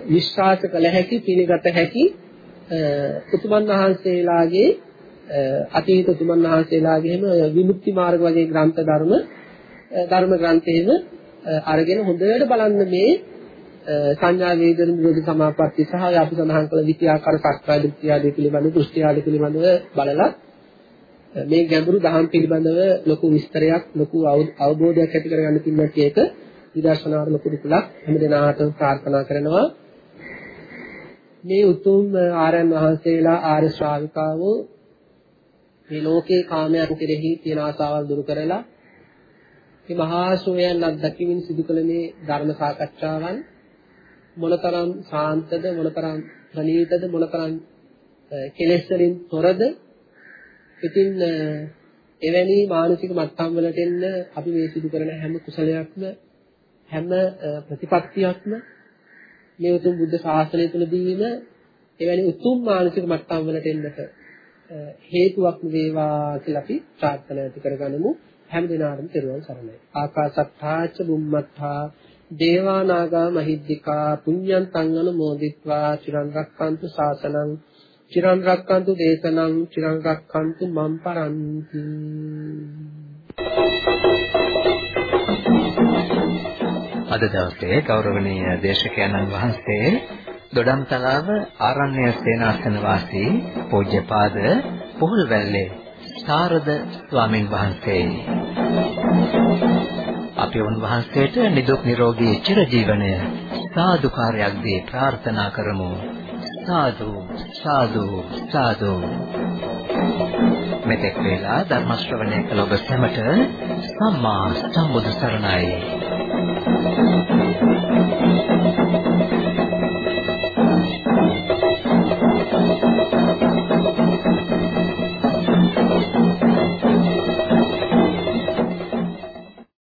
විශ්වාස කළ හැකි පිළිගත හැකි උතුමන් වහන්සේලාගේ අතීත උතුමන් වහන්සේලාගේම විමුක්ති මාර්ග වගේ ග්‍රන්ථ ධර්ම ධර්ම ග්‍රන්ථේම අරගෙන හොඳට බලන්න මේ සංඥා වේදන නිරෝධ සමාපatti සහ අපි සඳහන් කළ විත්‍යාකාර සක්කාය දෘෂ්ටි ආදී පිළිබඳව දෘෂ්ටි ආදී පිළිබඳව බලලා මේ ගැඹුරු දහම් පිළිබඳව ලොකු විස්තරයක් ලොකු අවබෝධයක් ඇති කරගන්න තින්නත් ඒක විදර්ශනාවට ලොකු දුකලක් හැමදෙනාටම ප්‍රාර්ථනා කරනවා. මේ උතුම් ආරයන් වහන්සේලා ආර්ය ශ්‍රාවිකාවෝ මේ ලෝකේ කාමයන් කෙරෙහි තියෙන ආසාවල් දුරු කරලා මේ මහා සෝයන් අත්දැකීමින් සිදු කළ මේ ධර්ම සාකච්ඡාවන් මොනතරම් ශාන්තද මොනතරම් ප්‍රණීතද මොනතරම් කෙලෙස් වලින් තොරද ඉතින් එවැනි මානසික මට්ටම් වලට එන්න අපි මේ සිදු කරන හැම කුසලයක්ම හැම ප්‍රතිපත්තියක්ම මේ උතුම් බුද්ධ ශාසනය තුළදීම එවැනි උතුම් මානසික මට්ටම් වලට එන්නට හේතුවක් වේවා කියලා අපි ප්‍රාර්ථනා ඇති කරගනිමු. හැම දිනාටම තෙරුවන් සරණයි. ආකාසත්තාච බුම්මත්තා දේවානාගා මහිද්దికා පුඤ්ඤං තං අනුමෝදිත්වා චිරන් රක්칸තු සාසනං චිරන් රක්칸තු දේශනං චිරන් රක්칸තු මම් පරන්ති. අද දවසේ ගෞරවනීය දේශකයන්න් වහන්සේ දොඩම් තලාව ආරණ්‍ය සේනාසන වාසී පූජ්‍යපාද පොහොල්වැල්ලේ සාරද ස්වාමින් වහන්සේ. අපි උන්වහන්සේට නිදුක් නිරෝගී චිරජීවනය සාදුකාරයක් දී ප්‍රාර්ථනා කරමු. සාදු සාදු සාදු. මෙතෙක් වේලා ධර්ම ශ්‍රවණය කළ ඔබ සැමට සම්මා සම්බුදු සරණයි.